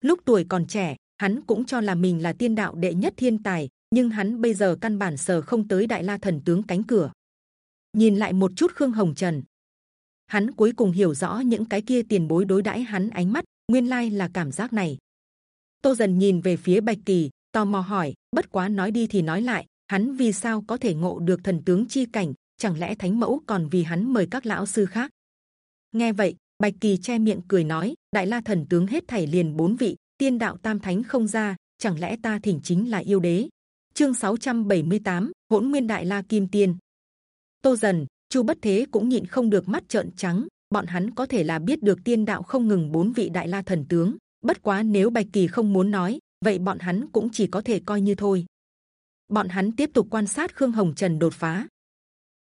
S1: Lúc tuổi còn trẻ hắn cũng cho là mình là tiên đạo đệ nhất thiên tài, nhưng hắn bây giờ căn bản sờ không tới đại la thần tướng cánh cửa. Nhìn lại một chút khương hồng trần. Hắn cuối cùng hiểu rõ những cái kia tiền bối đối đãi hắn ánh mắt, nguyên lai là cảm giác này. Tô dần nhìn về phía bạch kỳ, tò mò hỏi, bất quá nói đi thì nói lại, hắn vì sao có thể ngộ được thần tướng chi cảnh, chẳng lẽ thánh mẫu còn vì hắn mời các lão sư khác? Nghe vậy, bạch kỳ che miệng cười nói, đại la thần tướng hết thảy liền bốn vị tiên đạo tam thánh không ra chẳng lẽ ta thỉnh chính là yêu đế? Chương 678, hỗn nguyên đại la kim tiên. Tô dần chu bất thế cũng nhịn không được mắt trợn trắng bọn hắn có thể là biết được tiên đạo không ngừng bốn vị đại la thần tướng bất quá nếu bạch kỳ không muốn nói vậy bọn hắn cũng chỉ có thể coi như thôi. Bọn hắn tiếp tục quan sát khương hồng trần đột phá.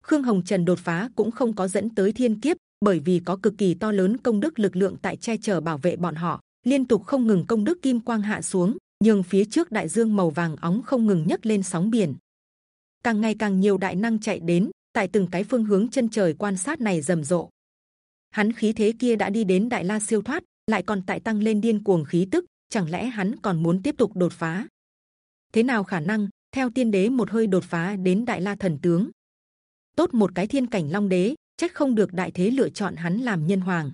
S1: Khương hồng trần đột phá cũng không có dẫn tới thiên kiếp bởi vì có cực kỳ to lớn công đức lực lượng tại che chở bảo vệ bọn họ liên tục không ngừng công đức kim quang hạ xuống nhưng phía trước đại dương màu vàng óng không ngừng nhấc lên sóng biển. Càng ngày càng nhiều đại năng chạy đến, tại từng cái phương hướng chân trời quan sát này rầm rộ. Hắn khí thế kia đã đi đến đại la siêu thoát, lại còn tại tăng lên điên cuồng khí tức, chẳng lẽ hắn còn muốn tiếp tục đột phá? Thế nào khả năng, theo tiên đế một hơi đột phá đến đại la thần tướng? Tốt một cái thiên cảnh long đế, chắc không được đại thế lựa chọn hắn làm nhân hoàng.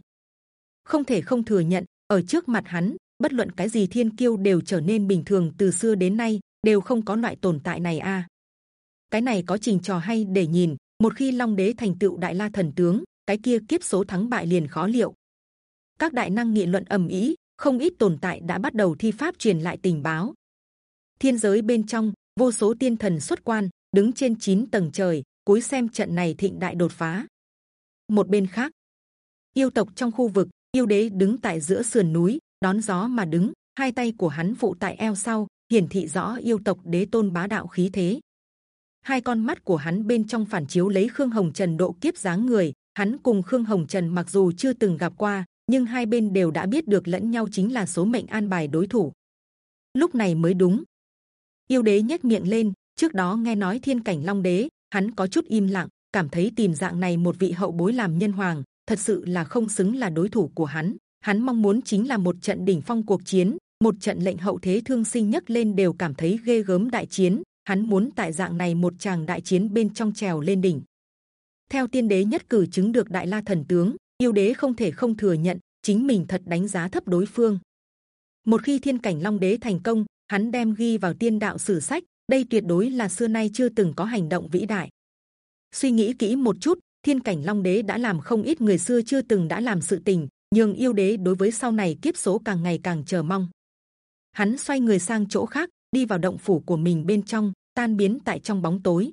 S1: Không thể không thừa nhận ở trước mặt hắn, bất luận cái gì thiên kiêu đều trở nên bình thường từ xưa đến nay, đều không có loại tồn tại này a. Cái này có trình trò hay để nhìn, một khi long đế thành tựu đại la thần tướng, cái kia kiếp số thắng bại liền khó liệu. Các đại năng nghị luận ầm ĩ, không ít tồn tại đã bắt đầu thi pháp truyền lại tình báo. Thiên giới bên trong, vô số tiên thần xuất quan, đứng trên chín tầng trời, cúi xem trận này thịnh đại đột phá. Một bên khác, yêu tộc trong khu vực yêu đế đứng tại giữa sườn núi, đón gió mà đứng, hai tay của hắn phụ tại eo sau, hiển thị rõ yêu tộc đế tôn bá đạo khí thế. Hai con mắt của hắn bên trong phản chiếu lấy khương hồng trần độ kiếp dáng người, hắn cùng khương hồng trần mặc dù chưa từng gặp qua, nhưng hai bên đều đã biết được lẫn nhau chính là số mệnh an bài đối thủ. Lúc này mới đúng. Yêu đế nhếch miệng lên, trước đó nghe nói thiên cảnh long đế, hắn có chút im lặng, cảm thấy tìm dạng này một vị hậu bối làm nhân hoàng thật sự là không xứng là đối thủ của hắn. Hắn mong muốn chính là một trận đỉnh phong cuộc chiến, một trận lệnh hậu thế thương sinh nhất lên đều cảm thấy ghê gớm đại chiến. Hắn muốn tại dạng này một tràng đại chiến bên trong trèo lên đỉnh. Theo tiên đế nhất cử chứng được đại la thần tướng, yêu đế không thể không thừa nhận, chính mình thật đánh giá thấp đối phương. Một khi thiên cảnh long đế thành công, hắn đem ghi vào tiên đạo sử sách, đây tuyệt đối là xưa nay chưa từng có hành động vĩ đại. Suy nghĩ kỹ một chút thiên cảnh long đế đã làm không ít người xưa chưa từng đã làm sự tình nhưng yêu đế đối với sau này kiếp số càng ngày càng chờ mong. Hắn xoay người sang chỗ khác, đi vào động phủ của mình bên trong, tan biến tại trong bóng tối.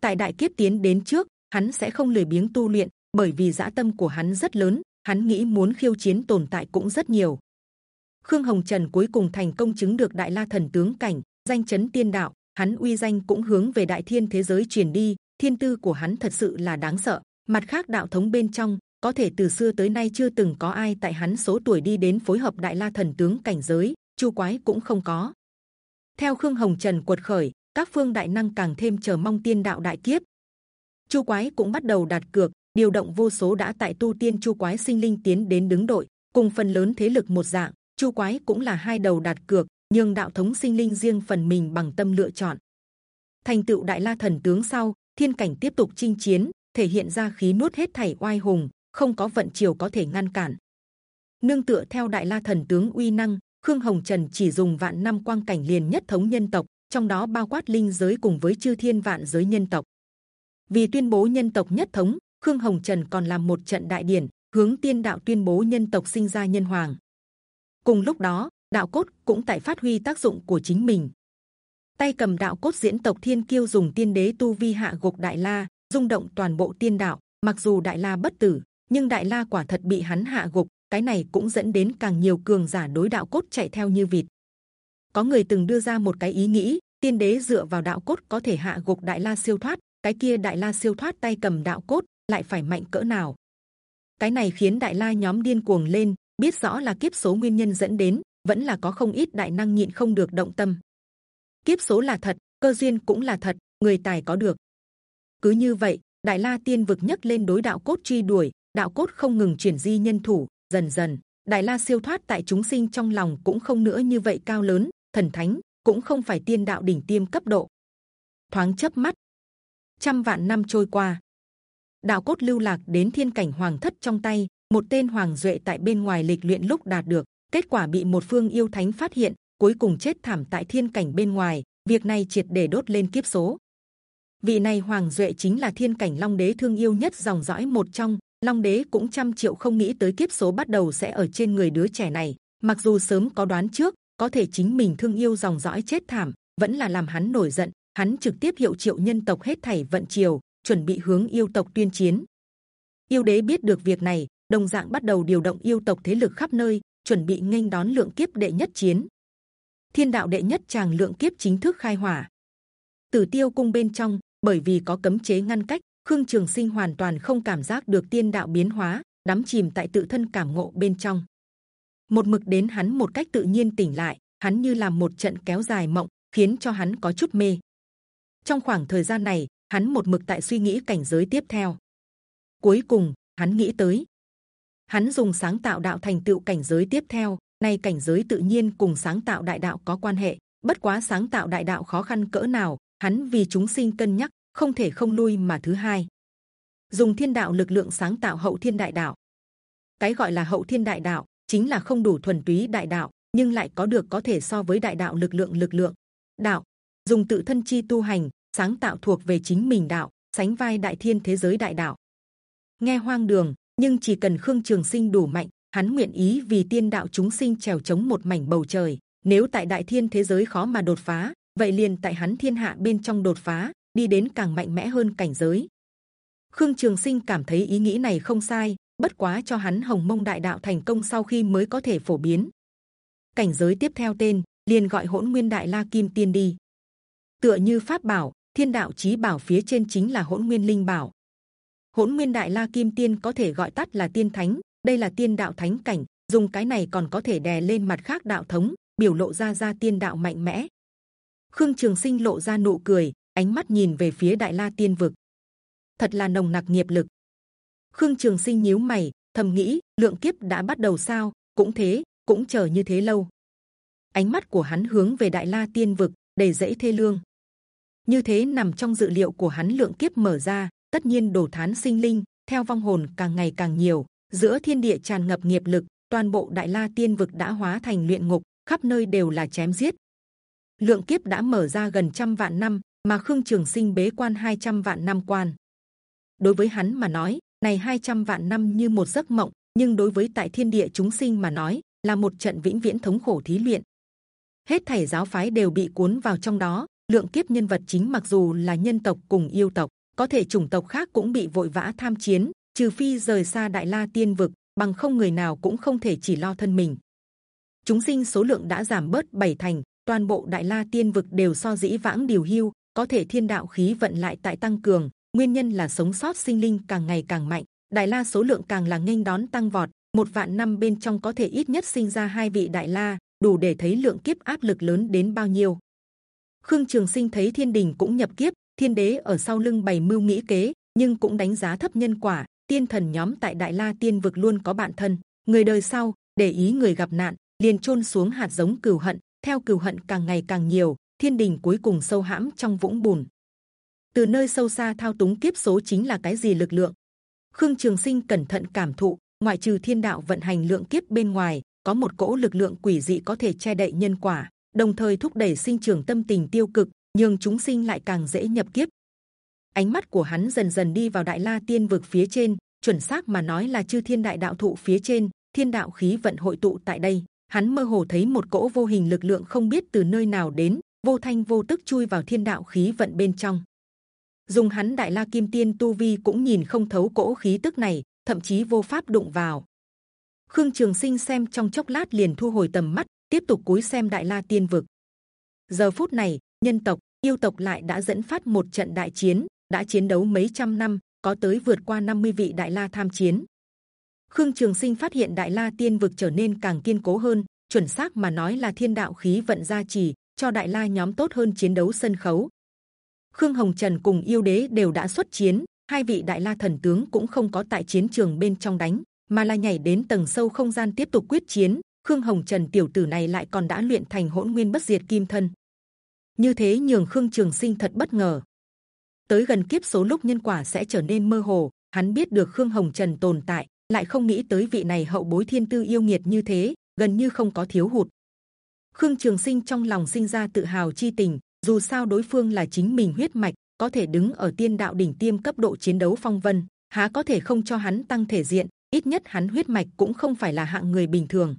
S1: Tại đại kiếp tiến đến trước, hắn sẽ không lười biếng tu luyện, bởi vì dã tâm của hắn rất lớn, hắn nghĩ muốn khiêu chiến tồn tại cũng rất nhiều. Khương hồng trần cuối cùng thành công chứng được đại la thần tướng cảnh, danh chấn tiên đạo, hắn uy danh cũng hướng về đại thiên thế giới truyền đi thiên tư của hắn thật sự là đáng sợ. Mặt khác, đạo thống bên trong, có thể từ xưa tới nay chưa từng có ai tại hắn số tuổi đi đến phối hợp đại la thần tướng cảnh giới, chu quái cũng không có. Theo khương hồng trần cuột khởi, các phương đại năng càng thêm chờ mong tiên đạo đại kiếp. Chu quái cũng bắt đầu đặt cược, điều động vô số đã tại tu tiên chu quái sinh linh tiến đến đứng đội, cùng phần lớn thế lực một dạng. Chu quái cũng là hai đầu đặt cược nhưng đạo thống sinh linh riêng phần mình bằng tâm lựa chọn. Thành tựu đại la thần tướng sau thiên cảnh tiếp tục chinh chiến, thể hiện ra khí nuốt hết thảy oai hùng, không có vận chiều có thể ngăn cản. Nương tựa theo đại la thần tướng uy năng, khương hồng trần chỉ dùng vạn năm quang cảnh liền nhất thống nhân tộc, trong đó bao quát linh giới cùng với chư thiên vạn giới nhân tộc. Vì tuyên bố nhân tộc nhất thống, khương hồng trần còn làm một trận đại điển, hướng tiên đạo tuyên bố nhân tộc sinh ra nhân hoàng. Cùng lúc đó, đạo cốt cũng tại phát huy tác dụng của chính mình tay cầm đạo cốt diễn tộc thiên kiêu dùng tiên đế tu vi hạ gục đại la, rung động toàn bộ tiên đạo. Mặc dù đại la bất tử, nhưng đại la quả thật bị hắn hạ gục. Cái này cũng dẫn đến càng nhiều cường giả đối đạo cốt chạy theo như vịt. Có người từng đưa ra một cái ý nghĩ, tiên đế dựa vào đạo cốt có thể hạ gục đại la siêu thoát. Cái kia đại la siêu thoát tay cầm đạo cốt lại phải mạnh cỡ nào? Cái này khiến đại la nhóm điên cuồng lên, biết rõ là kiếp số nguyên nhân dẫn đến, vẫn là có không ít đại năng nhịn không được động tâm kiếp số là thật, cơ duyên cũng là thật, người tài có được. Cứ như vậy, đại la tiên vực nhất lên đối đạo cốt truy đuổi, đạo cốt không ngừng chuyển di nhân thủ, dần dần, đại la siêu thoát tại chúng sinh trong lòng cũng không nữa như vậy cao lớn, thần thánh cũng không phải tiên đạo đỉnh tiêm cấp độ. Thoáng chớp mắt, trăm vạn năm trôi qua. Đạo cốt lưu lạc đến thiên cảnh hoàng thất trong tay, một tên hoàng duệ tại bên ngoài lịch luyện lúc đạt được, kết quả bị một phương yêu thánh phát hiện cuối cùng chết thảm tại thiên cảnh bên ngoài, việc này triệt để đốt lên kiếp số. Vị này hoàng duệ chính là thiên cảnh long đế thương yêu nhất dòng dõi một trong, long đế cũng trăm triệu không nghĩ tới kiếp số bắt đầu sẽ ở trên người đứa trẻ này. Mặc dù sớm có đoán trước, có thể chính mình thương yêu dòng dõi chết thảm, vẫn là làm hắn nổi giận, hắn trực tiếp hiệu triệu nhân tộc hết thảy vận triều, chuẩn bị hướng yêu tộc tuyên chiến. Yêu đế biết được việc này, đồng dạng bắt đầu điều động yêu tộc thế lực khắp nơi, chuẩn bị nghênh đón lượng kiếp đệ nhất chiến thiên đạo đệ nhất tràng lượng kiếp chính thức khai hỏa. Tử tiêu cung bên trong, bởi vì có cấm chế ngăn cách, khương trường sinh hoàn toàn không cảm giác được tiên đạo biến hóa, đắm chìm tại tự thân cảm ngộ bên trong. Một mực đến hắn một cách tự nhiên tỉnh lại, hắn như làm một trận kéo dài mộng, khiến cho hắn có chút mê. Trong khoảng thời gian này, hắn một mực tại suy nghĩ cảnh giới tiếp theo. Cuối cùng, hắn nghĩ tới, hắn dùng sáng tạo đạo thành tựu cảnh giới tiếp theo nay cảnh giới tự nhiên cùng sáng tạo đại đạo có quan hệ. Bất quá sáng tạo đại đạo khó khăn cỡ nào, hắn vì chúng sinh cân nhắc, không thể không lui mà thứ hai. Dùng thiên đạo lực lượng sáng tạo hậu thiên đại đạo. Cái gọi là hậu thiên đại đạo chính là không đủ thuần túy đại đạo, nhưng lại có được có thể so với đại đạo lực lượng lực lượng. Đạo. Dùng tự thân chi tu hành, sáng tạo thuộc về chính mình đạo, sánh vai đại thiên thế giới đại đạo. Nghe hoang đường, nhưng chỉ cần khương trường sinh đủ mạnh hắn nguyện ý vì tiên đạo chúng sinh trèo chống một mảnh bầu trời. Nếu tại đại thiên thế giới khó mà đột phá, vậy liền tại hắn thiên hạ bên trong đột phá, đi đến càng mạnh mẽ hơn cảnh giới. Khương trường sinh cảm thấy ý nghĩ này không sai, bất quá cho hắn hồng mông đại đạo thành công sau khi mới có thể phổ biến. Cảnh giới tiếp theo tên, liền gọi hỗn nguyên đại la kim tiên đi. Tựa như pháp bảo, thiên đạo chí bảo phía trên chính là hỗn nguyên linh bảo. Hỗn nguyên đại la kim tiên có thể gọi tắt là tiên thánh đây là tiên đạo thánh cảnh, dùng cái này còn có thể đè lên mặt khác đạo thống, biểu lộ ra ra tiên đạo mạnh mẽ. Khương trường sinh lộ ra nụ cười, ánh mắt nhìn về phía đại la tiên vực. Thật là nồng nặc nghiệp lực. Khương trường sinh nhíu mày, thầm nghĩ, lượng kiếp đã bắt đầu sao, cũng thế, cũng chờ như thế lâu. Ánh mắt của hắn hướng về đại la tiên vực, đầy dẫy thê lương. Như thế nằm trong dự liệu của hắn lượng kiếp mở ra, tất nhiên đổ thán sinh linh, theo vong hồn càng ngày càng nhiều giữa thiên địa tràn ngập nghiệp lực, toàn bộ đại la tiên vực đã hóa thành luyện ngục, khắp nơi đều là chém giết. Lượng kiếp đã mở ra gần trăm vạn năm, mà khương trường sinh bế quan 200 vạn năm quan. Đối với hắn mà nói, này 200 vạn năm như một giấc mộng, nhưng đối với tại thiên địa chúng sinh mà nói, là một trận vĩnh viễn thống khổ thí luyện. Hết thảy giáo phái đều bị cuốn vào trong đó, lượng kiếp nhân vật chính mặc dù là nhân tộc cùng yêu tộc, có thể chủng tộc khác cũng bị vội vã tham chiến trừ phi rời xa đại la tiên vực, bằng không người nào cũng không thể chỉ lo thân mình. Chúng sinh số lượng đã giảm bớt bảy thành, toàn bộ đại la tiên vực đều so dĩ vãng điều hưu, có thể thiên đạo khí vận lại tại tăng cường, nguyên nhân là sống sót sinh linh càng ngày càng mạnh. Đại la số lượng càng là nghênh đón tăng vọt, một vạn năm bên trong có thể ít nhất sinh ra hai vị đại la, đủ để thấy lượng kiếp áp lực lớn đến bao nhiêu. Khương trường sinh thấy thiên đình cũng nhập kiếp, thiên đế ở sau lưng bày mưu nghĩ kế, nhưng cũng đánh giá thấp nhân quả tiên thần nhóm tại đại la tiên vực luôn có bạn thân. Người đời sau, để ý người gặp nạn, liền trôn xuống hạt giống cừu hận. Theo cừu hận càng ngày càng nhiều, thiên đình cuối cùng sâu hãm trong vũng bùn. Từ nơi sâu xa thao túng kiếp số chính là cái gì lực lượng? Khương trường sinh cẩn thận cảm thụ, ngoại trừ thiên đạo vận hành lượng kiếp bên ngoài, có một cỗ lực lượng quỷ dị có thể che đậy nhân quả, đồng thời thúc đẩy sinh trưởng tâm tình tiêu cực nhưng chúng sinh lại càng dễ nhập kiếp ánh mắt của hắn dần dần đi vào đại la tiên vực phía trên, chuẩn xác mà nói là chư thiên đại đạo thụ phía trên, thiên đạo khí vận hội tụ tại đây. Hắn mơ hồ thấy một cỗ vô hình lực lượng không biết từ nơi nào đến, vô thanh vô tức chui vào thiên đạo khí vận bên trong. Dùng hắn đại la kim tiên tu vi cũng nhìn không thấu cỗ khí tức này, thậm chí vô pháp đụng vào. Khương trường sinh xem trong chốc lát liền thu hồi tầm mắt, tiếp tục cúi xem đại la tiên vực. Giờ phút này, nhân tộc, yêu tộc lại đã dẫn phát một trận đại chiến đã chiến đấu mấy trăm năm, có tới vượt qua 50 vị đại la tham chiến. Khương trường sinh phát hiện đại la tiên vực trở nên càng kiên cố hơn, chuẩn xác mà nói là thiên đạo khí vận gia trì, cho đại la nhóm tốt hơn chiến đấu sân khấu. Khương hồng trần cùng yêu đế đều đã xuất chiến, hai vị đại la thần tướng cũng không có tại chiến trường bên trong đánh, mà là nhảy đến tầng sâu không gian tiếp tục quyết chiến. Khương hồng trần tiểu tử này lại còn đã luyện thành hỗn nguyên bất diệt kim thân. Như thế nhường khương trường sinh thật bất ngờ tới gần kiếp số lúc nhân quả sẽ trở nên mơ hồ, hắn biết được khương hồng trần tồn tại, lại không nghĩ tới vị này hậu bối thiên tư yêu nghiệt như thế, gần như không có thiếu hụt. Khương trường sinh trong lòng sinh ra tự hào chi tình, dù sao đối phương là chính mình huyết mạch, có thể đứng ở tiên đạo đỉnh tiêm cấp độ chiến đấu phong vân, há có thể không cho hắn tăng thể diện, ít nhất hắn huyết mạch cũng không phải là hạng người bình thường.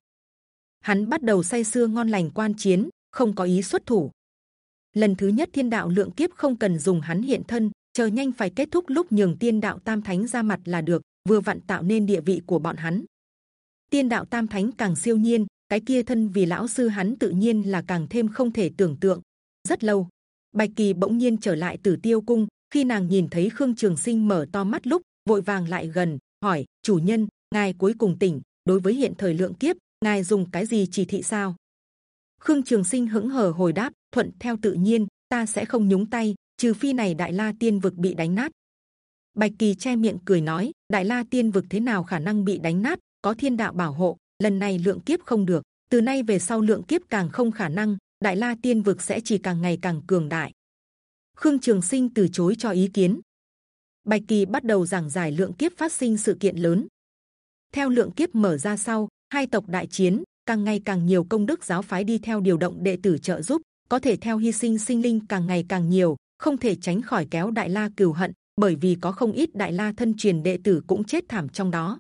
S1: Hắn bắt đầu say sưa ngon lành quan chiến, không có ý xuất thủ lần thứ nhất thiên đạo lượng kiếp không cần dùng hắn hiện thân, chờ nhanh phải kết thúc lúc nhường tiên đạo tam thánh ra mặt là được, vừa vặn tạo nên địa vị của bọn hắn. Tiên đạo tam thánh càng siêu nhiên, cái kia thân vì lão sư hắn tự nhiên là càng thêm không thể tưởng tượng. Rất lâu, bạch kỳ bỗng nhiên trở lại tử tiêu cung, khi nàng nhìn thấy khương trường sinh mở to mắt lúc, vội vàng lại gần, hỏi, chủ nhân, ngài cuối cùng tỉnh, đối với hiện thời lượng kiếp, ngài dùng cái gì chỉ thị sao? Khương trường sinh hững hờ hồi đáp, thuận, theo tự nhiên, ta sẽ không nhúng tay, trừ phi này đại la tiên vực bị đánh nát. Bạch kỳ che miệng cười nói, đại la tiên vực thế nào khả năng bị đánh nát? Có thiên đạo bảo hộ, lần này lượng kiếp không được. Từ nay về sau lượng kiếp càng không khả năng, đại la tiên vực sẽ chỉ càng ngày càng cường đại. Khương trường sinh từ chối cho ý kiến. Bạch kỳ bắt đầu giảng giải lượng kiếp phát sinh sự kiện lớn. Theo lượng kiếp mở ra sau, hai tộc đại chiến càng ngày càng nhiều công đức giáo phái đi theo điều động đệ tử trợ giúp có thể theo hy sinh sinh linh càng ngày càng nhiều không thể tránh khỏi kéo đại la cừu hận bởi vì có không ít đại la thân truyền đệ tử cũng chết thảm trong đó.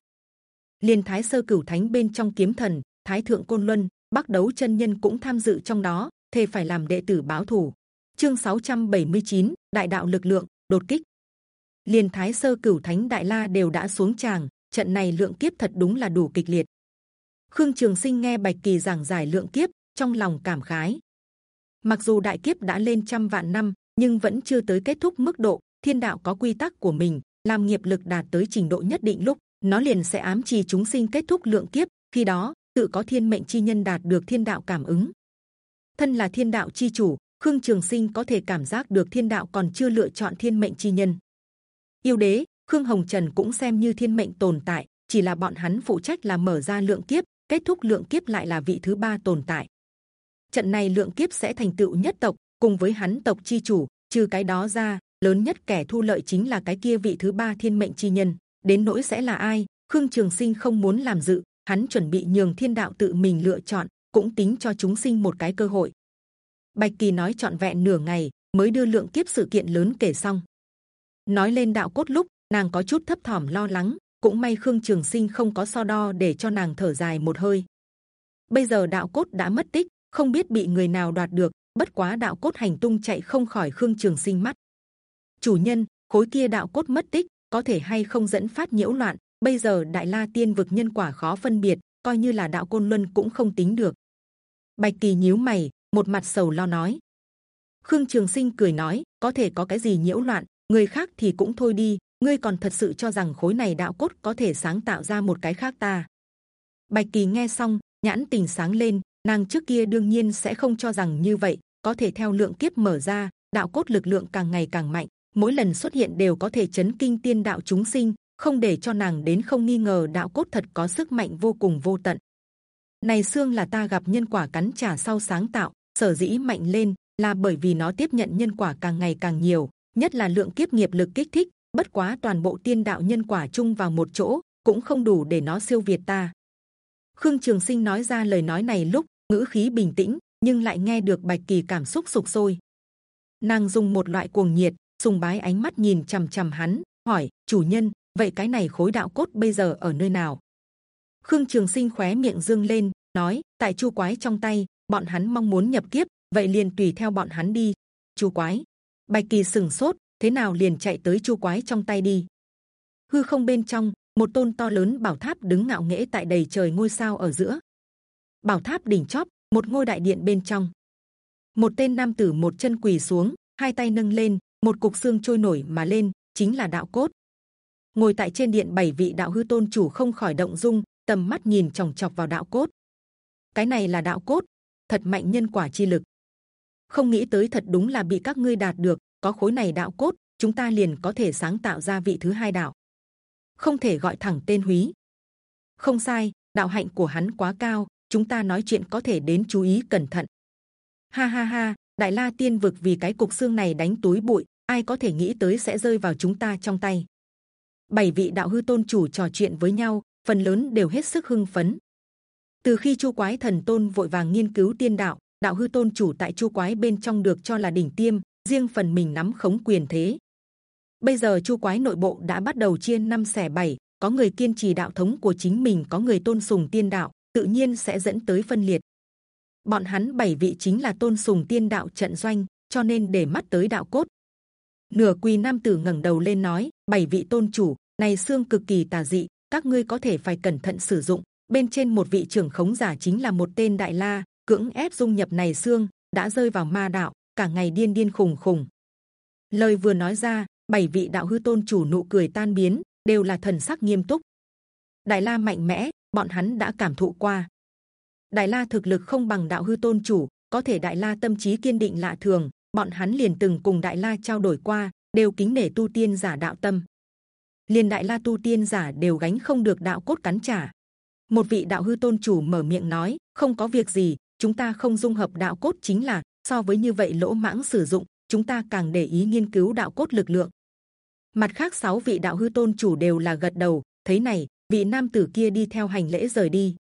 S1: Liên thái sơ cửu thánh bên trong kiếm thần thái thượng côn luân bắc đấu chân nhân cũng tham dự trong đó thề phải làm đệ tử báo thù. Chương 679, đại đạo lực lượng đột kích. Liên thái sơ cửu thánh đại la đều đã xuống tràng trận này lượng kiếp thật đúng là đủ kịch liệt khương trường sinh nghe bạch kỳ giảng giải lượng kiếp, trong lòng cảm khái. Mặc dù đại kiếp đã lên trăm vạn năm, nhưng vẫn chưa tới kết thúc mức độ, thiên đạo có quy tắc của mình, làm nghiệp lực đạt tới trình độ nhất định lúc, nó liền sẽ ám trì chúng sinh kết thúc lượng kiếp, khi đó, tự có thiên mệnh chi nhân đạt được thiên đạo cảm ứng. Thân là thiên đạo chi chủ, khương trường sinh có thể cảm giác được thiên đạo còn chưa lựa chọn thiên mệnh chi nhân. Yêu đế, khương hồng trần cũng xem như thiên mệnh tồn tại, chỉ là bọn hắn phụ trách là mở ra lượng kiếp kết thúc lượng kiếp lại là vị thứ ba tồn tại. Trận này lượng kiếp sẽ thành tựu nhất tộc, cùng với hắn tộc chi chủ, trừ cái đó ra, lớn nhất kẻ thu lợi chính là cái kia vị thứ ba thiên mệnh chi nhân. Đến nỗi sẽ là ai? Khương trường sinh không muốn làm dự, hắn chuẩn bị nhường thiên đạo tự mình lựa chọn, cũng tính cho chúng sinh một cái cơ hội. Bạch kỳ nói trọn vẹn nửa ngày, mới đưa lượng kiếp sự kiện lớn kể xong. Nói lên đạo cốt lúc, nàng có chút thấp thỏm lo lắng cũng may khương trường sinh không có so đo để cho nàng thở dài một hơi. Bây giờ đạo cốt đã mất tích, không biết bị người nào đoạt được, bất quá đạo cốt hành tung chạy không khỏi khương trường sinh mắt. Chủ nhân, khối kia đạo cốt mất tích, có thể hay không dẫn phát nhiễu loạn? Bây giờ đại la tiên vực nhân quả khó phân biệt, coi như là đạo côn luân cũng không tính được. Bạch kỳ nhíu mày, một mặt sầu lo nói. Khương trường sinh cười nói, có thể có cái gì nhiễu loạn, người khác thì cũng thôi đi ngươi còn thật sự cho rằng khối này đạo cốt có thể sáng tạo ra một cái khác ta? Bạch kỳ nghe xong, nhãn tình sáng lên, nàng trước kia đương nhiên sẽ không cho rằng như vậy, có thể theo lượng kiếp mở ra, đạo cốt lực lượng càng ngày càng mạnh, mỗi lần xuất hiện đều có thể chấn kinh tiên đạo chúng sinh, không để cho nàng đến không nghi ngờ đạo cốt thật có sức mạnh vô cùng vô tận. Này xương là ta gặp nhân quả cắn trả sau sáng tạo, sở dĩ mạnh lên là bởi vì nó tiếp nhận nhân quả càng ngày càng nhiều, nhất là lượng kiếp nghiệp lực kích thích bất quá toàn bộ tiên đạo nhân quả chung vào một chỗ, cũng không đủ để nó siêu việt ta. Khương trường sinh nói ra lời nói này lúc, ngữ khí bình tĩnh, nhưng lại nghe được bạch kỳ cảm xúc sục sôi. Nàng dùng một loại cuồng nhiệt, sùng bái ánh mắt nhìn c h ầ m c h ầ m hắn, hỏi, chủ nhân, vậy cái này khối đạo cốt bây giờ ở nơi nào? Khương trường sinh khóe miệng dương lên, nói, tại chu quái trong tay, bọn hắn mong muốn nhập kiếp, vậy liền tùy theo bọn hắn đi. Chu quái? Bạch kỳ sừng sốt thế nào liền chạy tới chu quái trong tay đi. Hư không bên trong, một tôn to lớn bảo tháp đứng ngạo nghễ tại đầy trời ngôi sao ở giữa. Bảo tháp đỉnh chóp, một ngôi đại điện bên trong. Một tên nam tử một chân quỳ xuống, hai tay nâng lên, một cục xương trôi nổi mà lên, chính là đạo cốt. Ngồi tại trên điện bảy vị đạo hư tôn chủ không khỏi động dung, tầm mắt nhìn chòng chọc vào đạo cốt. Cái này là đạo cốt, thật mạnh nhân quả chi lực. Không nghĩ tới thật đúng là bị các ngươi đạt được có khối này đạo cốt, chúng ta liền có thể sáng tạo ra vị thứ hai đạo. Không thể gọi thẳng tên húy. Không sai, đạo hạnh của hắn quá cao, chúng ta nói chuyện có thể đến chú ý cẩn thận. Ha ha ha, đại la tiên vực vì cái cục xương này đánh túi bụi, ai có thể nghĩ tới sẽ rơi vào chúng ta trong tay. Bảy vị đạo hư tôn chủ trò chuyện với nhau, phần lớn đều hết sức hưng phấn. Từ khi chu quái thần tôn vội vàng nghiên cứu tiên đạo đạo hư tôn chủ tại chu quái bên trong được cho là đỉnh tiêm riêng phần mình nắm khống quyền thế. Bây giờ chu quái nội bộ đã bắt đầu chia năm xẻ bảy, có người kiên trì đạo thống của chính mình, có người tôn sùng tiên đạo, tự nhiên sẽ dẫn tới phân liệt. Bọn hắn bảy vị chính là tôn sùng tiên đạo trận doanh, cho nên để mắt tới đạo cốt. Nửa quỳ nam tử ngẩng đầu lên nói, bảy vị tôn chủ, này xương cực kỳ tà dị, các ngươi có thể phải cẩn thận sử dụng. Bên trên một vị trưởng khống giả chính là một tên đại la, cưỡng ép dung nhập này xương, đã rơi vào ma đạo cả ngày điên điên khùng khùng. Lời vừa nói ra, bảy vị đạo hư tôn chủ nụ cười tan biến, đều là thần sắc nghiêm túc. Đại la mạnh mẽ, bọn hắn đã cảm thụ qua. Đại la thực lực không bằng đạo hư tôn chủ, có thể đại la tâm trí kiên định lạ thường, bọn hắn liền từng cùng đại la trao đổi qua, đều kính nể tu tiên giả đạo tâm. Liền đại la tu tiên giả đều gánh không được đạo cốt cắn trả. Một vị đạo hư tôn chủ mở miệng nói, không có việc gì, chúng ta không dung hợp đạo cốt chính là so với như vậy lỗ mãng sử dụng, chúng ta càng để ý nghiên cứu đạo cốt lực lượng. Mặt khác, sáu vị đạo hư tôn chủ đều là gật đầu thấy này, vị nam tử kia đi theo hành lễ rời đi.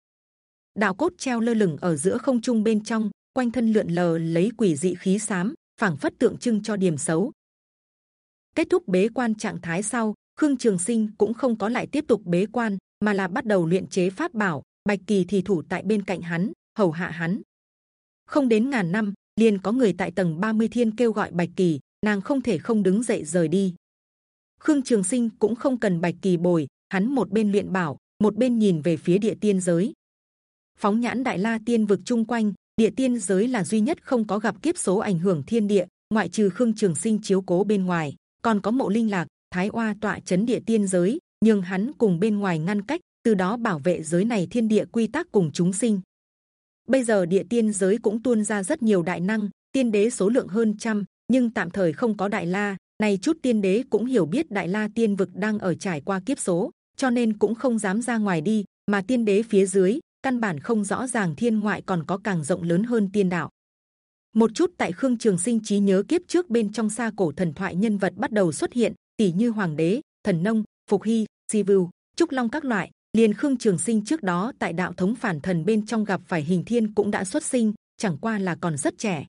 S1: Đạo cốt treo lơ lửng ở giữa không trung bên trong, quanh thân lượn lờ lấy quỷ dị khí sám phảng phất tượng trưng cho điểm xấu. Kết thúc bế quan trạng thái sau, khương trường sinh cũng không có lại tiếp tục bế quan, mà là bắt đầu luyện chế pháp bảo. Bạch kỳ thì thủ tại bên cạnh hắn, hầu hạ hắn. Không đến ngàn năm liền có người tại tầng 30 thiên kêu gọi bạch kỳ, nàng không thể không đứng dậy rời đi. Khương trường sinh cũng không cần bạch kỳ bồi, hắn một bên luyện bảo, một bên nhìn về phía địa tiên giới. Phóng nhãn đại la tiên vực chung quanh, địa tiên giới là duy nhất không có gặp kiếp số ảnh hưởng thiên địa, ngoại trừ khương trường sinh chiếu cố bên ngoài. Còn có mộ linh lạc, thái oa tọa chấn địa tiên giới nhưng hắn cùng bên ngoài ngăn cách, từ đó bảo vệ giới này thiên địa quy tắc cùng chúng sinh bây giờ địa tiên giới cũng tuôn ra rất nhiều đại năng, tiên đế số lượng hơn trăm, nhưng tạm thời không có đại la. Này chút tiên đế cũng hiểu biết đại la tiên vực đang ở trải qua kiếp số, cho nên cũng không dám ra ngoài đi. Mà tiên đế phía dưới, căn bản không rõ ràng thiên ngoại còn có càng rộng lớn hơn tiên đạo. Một chút tại khương trường sinh trí nhớ kiếp trước bên trong xa cổ thần thoại nhân vật bắt đầu xuất hiện, tỷ như hoàng đế, thần nông, phục hy, di vưu, trúc long các loại liền khương trường sinh trước đó tại đạo thống phản thần bên trong gặp phải hình thiên cũng đã xuất sinh, chẳng qua là còn rất trẻ.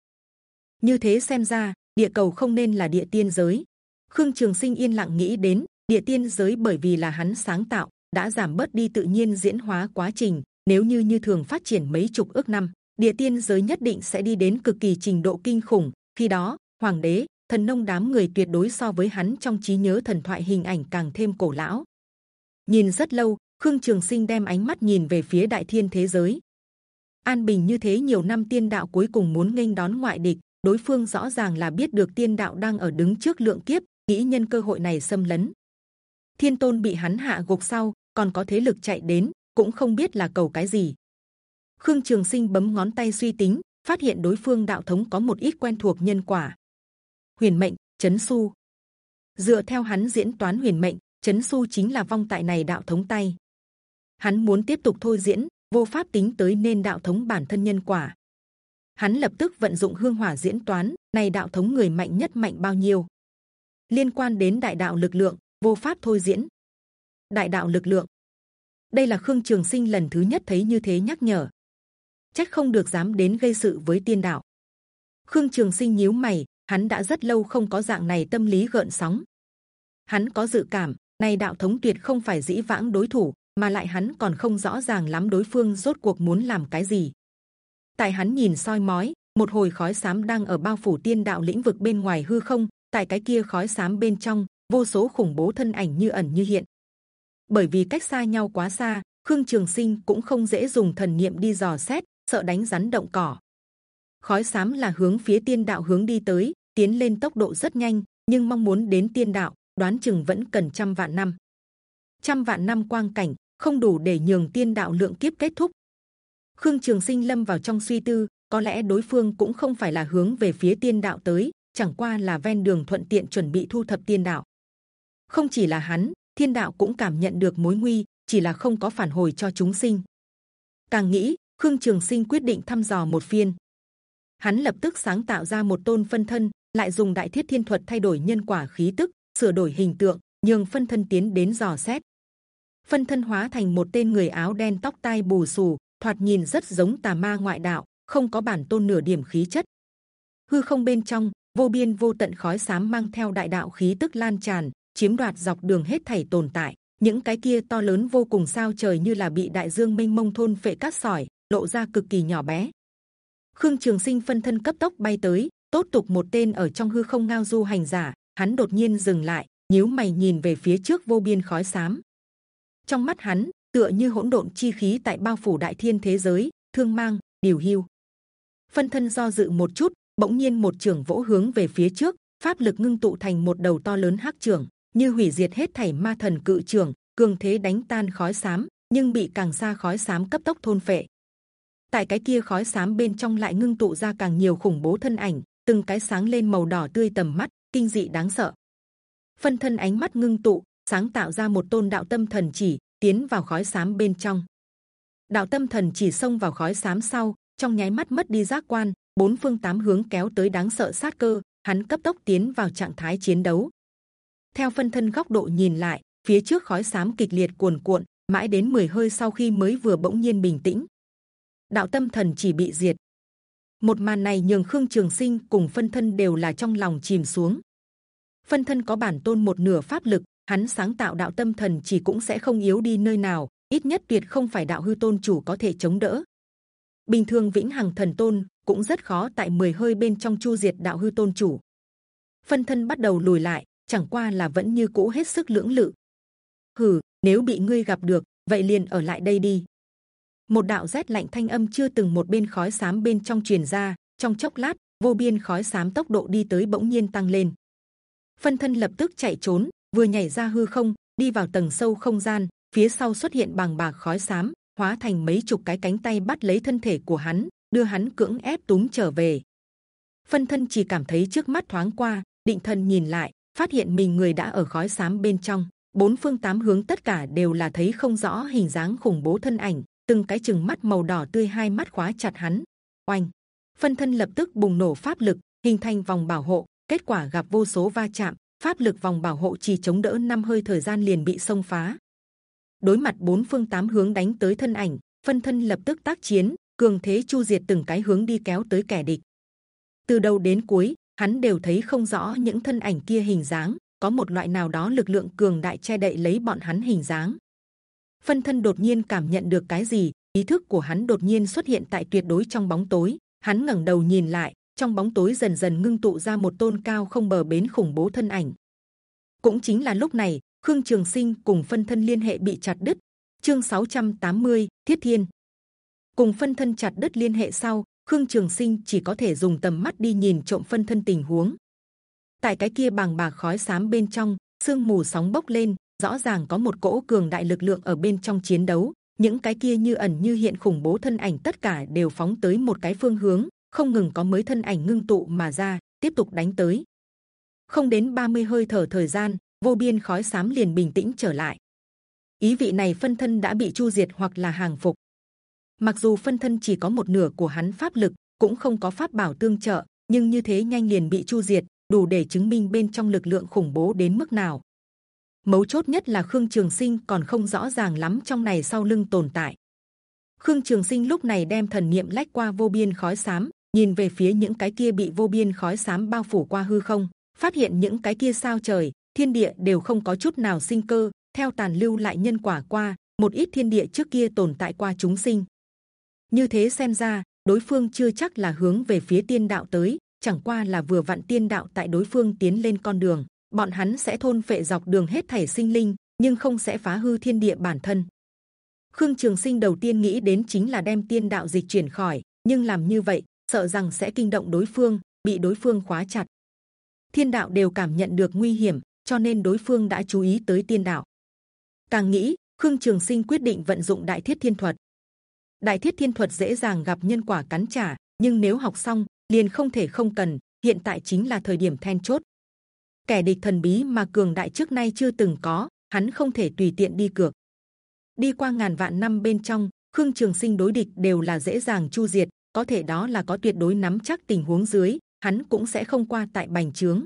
S1: Như thế xem ra, địa cầu không nên là địa tiên giới. Khương trường sinh yên lặng nghĩ đến, địa tiên giới bởi vì là hắn sáng tạo, đã giảm bớt đi tự nhiên diễn hóa quá trình, nếu như như thường phát triển mấy chục ước năm, địa tiên giới nhất định sẽ đi đến cực kỳ trình độ kinh khủng. Khi đó, hoàng đế, thần nông đám người tuyệt đối so với hắn trong trí nhớ thần thoại hình ảnh càng thêm cổ lão. Nhìn rất lâu khương trường sinh đem ánh mắt nhìn về phía đại thiên thế giới. An bình như thế nhiều năm tiên đạo cuối cùng muốn nghênh đón ngoại địch, đối phương rõ ràng là biết được tiên đạo đang ở đứng trước lượng kiếp, nghĩ nhân cơ hội này xâm lấn. Thiên tôn bị hắn hạ gục sau, còn có thế lực chạy đến, cũng không biết là cầu cái gì. Khương trường sinh bấm ngón tay suy tính, phát hiện đối phương đạo thống có một ít quen thuộc nhân quả. Huyền mệnh, chấn su dựa theo hắn diễn toán huyền mệnh, chấn su chính là vong tại này đạo thống tay hắn muốn tiếp tục thôi diễn, vô pháp tính tới nên đạo thống bản thân nhân quả. Hắn lập tức vận dụng hương hỏa diễn toán, này đạo thống người mạnh nhất mạnh bao nhiêu? Liên quan đến đại đạo lực lượng, vô pháp thôi diễn. Đại đạo lực lượng. Đây là khương trường sinh lần thứ nhất thấy như thế nhắc nhở. Trách không được dám đến gây sự với tiên đạo. Khương trường sinh nhíu mày, hắn đã rất lâu không có dạng này tâm lý gợn sóng. Hắn có dự cảm, này đạo thống tuyệt không phải dĩ vãng đối thủ mà lại hắn còn không rõ ràng lắm đối phương rốt cuộc muốn làm cái gì. Tại hắn nhìn soi mói, một hồi khói sám đang ở bao phủ tiên đạo lĩnh vực bên ngoài hư không, tại cái kia khói sám bên trong, vô số khủng bố thân ảnh như ẩn như hiện. Bởi vì cách xa nhau quá xa, khương trường sinh cũng không dễ dùng thần niệm đi dò xét, sợ đánh rắn động cỏ. Khói sám là hướng phía tiên đạo hướng đi tới, tiến lên tốc độ rất nhanh, nhưng mong muốn đến tiên đạo, đoán chừng vẫn cần trăm vạn năm. Trăm vạn năm quang cảnh không đủ để nhường tiên đạo lượng kiếp kết thúc. Khương trường sinh lâm vào trong suy tư, có lẽ đối phương cũng không phải là hướng về phía tiên đạo tới, chẳng qua là ven đường thuận tiện chuẩn bị thu thập tiên đạo. Không chỉ là hắn, thiên đạo cũng cảm nhận được mối nguy, chỉ là không có phản hồi cho chúng sinh. Càng nghĩ, khương trường sinh quyết định thăm dò một phiên. Hắn lập tức sáng tạo ra một tôn phân thân, lại dùng đại thiết thiên thuật thay đổi nhân quả khí tức, sửa đổi hình tượng, nhường phân thân tiến đến dò xét phân thân hóa thành một tên người áo đen tóc tai bù xù, thoạt nhìn rất giống tà ma ngoại đạo, không có bản tôn nửa điểm khí chất. Hư không bên trong, vô biên vô tận khói sám mang theo đại đạo khí tức lan tràn, chiếm đoạt dọc đường hết thảy tồn tại. Những cái kia to lớn vô cùng sao trời như là bị đại dương mênh mông thôn phệ cát sỏi, lộ ra cực kỳ nhỏ bé. Khương trường sinh phân thân cấp tốc bay tới, tốt tục một tên ở trong hư không ngao du hành giả, hắn đột nhiên dừng lại, nhíu mày nhìn về phía trước vô biên khói sám trong mắt hắn tựa như hỗn độn chi khí tại bao phủ đại thiên thế giới thương mang điều hưu phân thân do dự một chút bỗng nhiên một trường vỗ hướng về phía trước pháp lực ngưng tụ thành một đầu to lớn hắc trưởng, như hủy diệt hết thảy ma thần cự trường cường thế đánh tan khói sám nhưng bị càng xa khói sám cấp tốc thôn phệ. Tại cái kia khói sám bên trong lại ngưng tụ ra càng nhiều khủng bố thân ảnh, từng cái sáng lên màu đỏ tươi tầm mắt, kinh dị đáng sợ. Phân thân ánh mắt ngưng tụ, sáng tạo ra một tôn đạo tâm thần chỉ tiến vào khói sám bên trong. Đạo tâm thần chỉ xông vào khói sám sau, trong nháy mắt mất đi giác quan, bốn phương tám hướng kéo tới đáng sợ sát cơ, hắn cấp tốc tiến vào trạng thái chiến đấu. Theo phân thân góc độ nhìn lại, phía trước khói sám kịch liệt cuồn cuộn, mãi đến 10 hơi sau khi mới vừa bỗng nhiên bình tĩnh. Đạo tâm thần chỉ bị diệt. Một màn này nhường Khương Trường Sinh cùng phân thân đều là trong lòng chìm xuống. Phân thân có bản tôn một nửa pháp lực, hắn sáng tạo đạo tâm thần chỉ cũng sẽ không yếu đi nơi nào, ít nhất tuyệt không phải đạo hư tôn chủ có thể chống đỡ. Bình thường vĩnh hằng thần tôn cũng rất khó tại 10 hơi bên trong chu diệt đạo hư tôn chủ. Phân thân bắt đầu lùi lại, chẳng qua là vẫn như cũ hết sức lưỡng lự. Hừ, nếu bị ngươi gặp được, vậy liền ở lại đây đi. Một đạo rét lạnh thanh âm chưa từng một bên khói xám bên trong truyền ra, trong chốc lát vô biên khói xám tốc độ đi tới bỗng nhiên tăng lên. Phân thân lập tức chạy trốn, vừa nhảy ra hư không, đi vào tầng sâu không gian, phía sau xuất hiện bằng bạc khói xám, hóa thành mấy chục cái cánh tay bắt lấy thân thể của hắn, đưa hắn cưỡng ép túm trở về. Phân thân chỉ cảm thấy trước mắt thoáng qua, định thần nhìn lại, phát hiện mình người đã ở khói xám bên trong. Bốn phương tám hướng tất cả đều là thấy không rõ hình dáng khủng bố thân ảnh, từng cái chừng mắt màu đỏ tươi hai mắt khóa chặt hắn. Oanh! Phân thân lập tức bùng nổ pháp lực, hình thành vòng bảo hộ. Kết quả gặp vô số va chạm, pháp lực vòng bảo hộ chỉ chống đỡ năm hơi thời gian liền bị xông phá. Đối mặt bốn phương tám hướng đánh tới thân ảnh, phân thân lập tức tác chiến, cường thế chu diệt từng cái hướng đi kéo tới kẻ địch. Từ đầu đến cuối, hắn đều thấy không rõ những thân ảnh kia hình dáng, có một loại nào đó lực lượng cường đại che đậy lấy bọn hắn hình dáng. Phân thân đột nhiên cảm nhận được cái gì, ý thức của hắn đột nhiên xuất hiện tại tuyệt đối trong bóng tối. Hắn ngẩng đầu nhìn lại, trong bóng tối dần dần ngưng tụ ra một tôn cao không bờ bến khủng bố thân ảnh. Cũng chính là lúc này, Khương Trường Sinh cùng phân thân liên hệ bị chặt đứt. Chương 680, Thiết Thiên cùng phân thân chặt đứt liên hệ sau, Khương Trường Sinh chỉ có thể dùng tầm mắt đi nhìn trộm phân thân tình huống. Tại cái kia bàng bạc khói xám bên trong, sương mù sóng bốc lên, rõ ràng có một cỗ cường đại lực lượng ở bên trong chiến đấu. Những cái kia như ẩn như hiện khủng bố thân ảnh tất cả đều phóng tới một cái phương hướng, không ngừng có mới thân ảnh ngưng tụ mà ra, tiếp tục đánh tới. Không đến 30 hơi thở thời gian, vô biên khói sám liền bình tĩnh trở lại. Ý vị này phân thân đã bị chu diệt hoặc là hàng phục. Mặc dù phân thân chỉ có một nửa của hắn pháp lực, cũng không có pháp bảo tương trợ, nhưng như thế nhanh liền bị chu diệt, đủ để chứng minh bên trong lực lượng khủng bố đến mức nào. Mấu chốt nhất là Khương Trường Sinh còn không rõ ràng lắm trong này sau lưng tồn tại. Khương Trường Sinh lúc này đem thần niệm lách qua vô biên khói sám nhìn về phía những cái kia bị vô biên khói xám bao phủ qua hư không, phát hiện những cái kia sao trời, thiên địa đều không có chút nào sinh cơ. Theo tàn lưu lại nhân quả qua, một ít thiên địa trước kia tồn tại qua chúng sinh, như thế xem ra đối phương chưa chắc là hướng về phía tiên đạo tới chẳng qua là vừa vặn tiên đạo tại đối phương tiến lên con đường bọn hắn sẽ thôn phệ dọc đường hết thảy sinh linh nhưng không sẽ phá hư thiên địa bản thân khương trường sinh đầu tiên nghĩ đến chính là đem tiên đạo dịch chuyển khỏi nhưng làm như vậy sợ rằng sẽ kinh động đối phương, bị đối phương khóa chặt. Thiên đạo đều cảm nhận được nguy hiểm, cho nên đối phương đã chú ý tới tiên đạo. Càng nghĩ, khương trường sinh quyết định vận dụng đại thiết thiên thuật. Đại thiết thiên thuật dễ dàng gặp nhân quả cắn trả, nhưng nếu học xong, liền không thể không cần, hiện tại chính là thời điểm then chốt. Kẻ địch thần bí mà cường đại trước nay chưa từng có, hắn không thể tùy tiện đi cược. Đi qua ngàn vạn năm bên trong, khương trường sinh đối địch đều là dễ dàng chu diệt có thể đó là có tuyệt đối nắm chắc tình huống dưới, hắn cũng sẽ không qua tại bành trướng.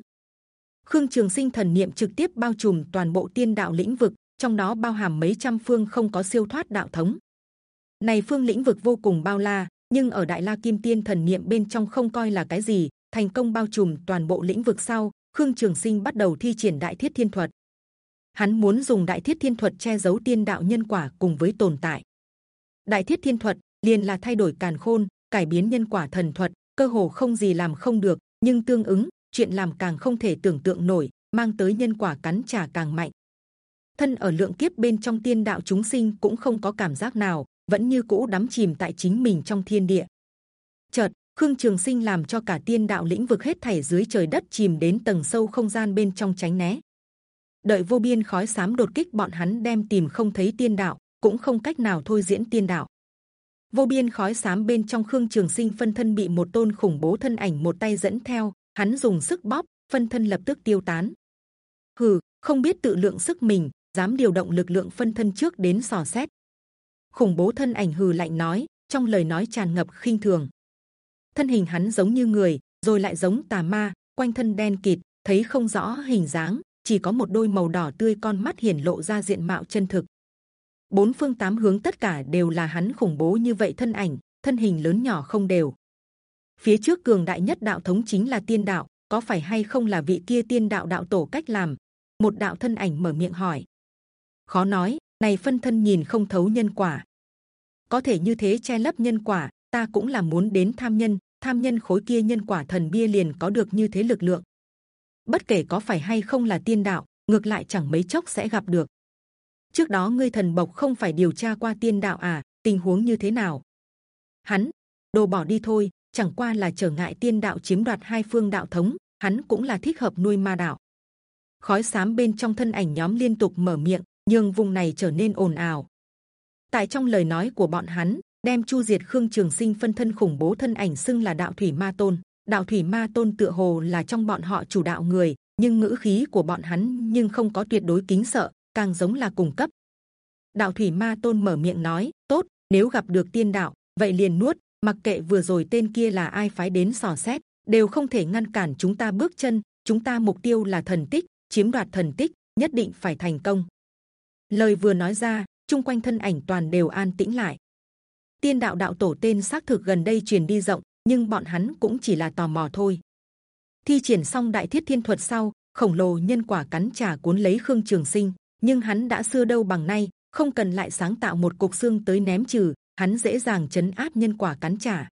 S1: Khương trường sinh thần niệm trực tiếp bao trùm toàn bộ tiên đạo lĩnh vực, trong đó bao hàm mấy trăm phương không có siêu thoát đạo thống. Này phương lĩnh vực vô cùng bao la, nhưng ở đại la kim tiên thần niệm bên trong không coi là cái gì, thành công bao trùm toàn bộ lĩnh vực sau, khương trường sinh bắt đầu thi triển đại thiết thiên thuật. Hắn muốn dùng đại thiết thiên thuật che giấu tiên đạo nhân quả cùng với tồn tại. Đại thiết thiên thuật liền là thay đổi càn khôn cải biến nhân quả thần thuật cơ hồ không gì làm không được nhưng tương ứng chuyện làm càng không thể tưởng tượng nổi mang tới nhân quả cắn trả càng mạnh thân ở lượng kiếp bên trong tiên đạo chúng sinh cũng không có cảm giác nào vẫn như cũ đắm chìm tại chính mình trong thiên địa. Chợt Khương Trường Sinh làm cho cả tiên đạo lĩnh vực hết thảy dưới trời đất chìm đến tầng sâu không gian bên trong tránh né. Đợi vô biên khói sám đột kích bọn hắn đem tìm không thấy tiên đạo, cũng không cách nào thôi diễn tiên đạo. Vô biên khói xám bên trong Khương Trường Sinh phân thân bị một tôn khủng bố thân ảnh một tay dẫn theo, hắn dùng sức bóp, phân thân lập tức tiêu tán. Hừ, không biết tự lượng sức mình, dám điều động lực lượng phân thân trước đến sò xét. Khủng bố thân ảnh hừ lạnh nói, trong lời nói tràn ngập khinh thường. Thân hình hắn giống như người, rồi lại giống tà ma, quanh thân đen kịt, thấy không rõ hình dáng, chỉ có một đôi màu đỏ tươi con mắt hiển lộ ra diện mạo chân thực. Bốn phương tám hướng tất cả đều là hắn khủng bố như vậy thân ảnh, thân hình lớn nhỏ không đều. Phía trước cường đại nhất đạo thống chính là tiên đạo, có phải hay không là vị kia tiên đạo đạo tổ cách làm? Một đạo thân ảnh mở miệng hỏi. Khó nói, này phân thân nhìn không thấu nhân quả. Có thể như thế che lấp nhân quả, ta cũng là muốn đến tham nhân, tham nhân khối kia nhân quả thần bia liền có được như thế lực lượng. Bất kể có phải hay không là tiên đạo, ngược lại chẳng mấy chốc sẽ gặp được. Trước đó ngươi thần bộc không phải điều tra qua tiên đạo à? Tình huống như thế nào? Hắn đồ bỏ đi thôi, chẳng qua là trở ngại tiên đạo chiếm đoạt hai phương đạo thống, hắn cũng là thích hợp nuôi ma đạo. Khói xám bên trong thân ảnh nhóm liên tục mở miệng, nhưng vùng này trở nên ồn ào. Tại trong lời nói của bọn hắn, đem chu diệt khương trường sinh phân thân khủng bố thân ảnh xưng là đạo thủy ma tôn. Đạo thủy ma tôn tựa hồ là trong bọn họ chủ đạo người, nhưng ngữ khí của bọn hắn nhưng không có tuyệt đối kính sợ, càng giống là cùng cấp. Đạo thủy ma tôn mở miệng nói: tốt, nếu gặp được tiên đạo, vậy liền nuốt. Mặc kệ vừa rồi tên kia là ai phái đến sò xét, đều không thể ngăn cản chúng ta bước chân. Chúng ta mục tiêu là thần tích, chiếm đoạt thần tích, nhất định phải thành công. Lời vừa nói ra, chung quanh thân ảnh toàn đều an tĩnh lại. Tiên đạo đạo tổ tên xác thực gần đây truyền đi rộng, nhưng bọn hắn cũng chỉ là tò mò thôi. Thi triển xong đại thiết thiên thuật sau, khổng lồ nhân quả cắn trả cuốn lấy khương trường sinh, nhưng hắn đã xưa đâu bằng nay, không cần lại sáng tạo một cục xương tới ném trừ, hắn dễ dàng chấn áp nhân quả cắn trả.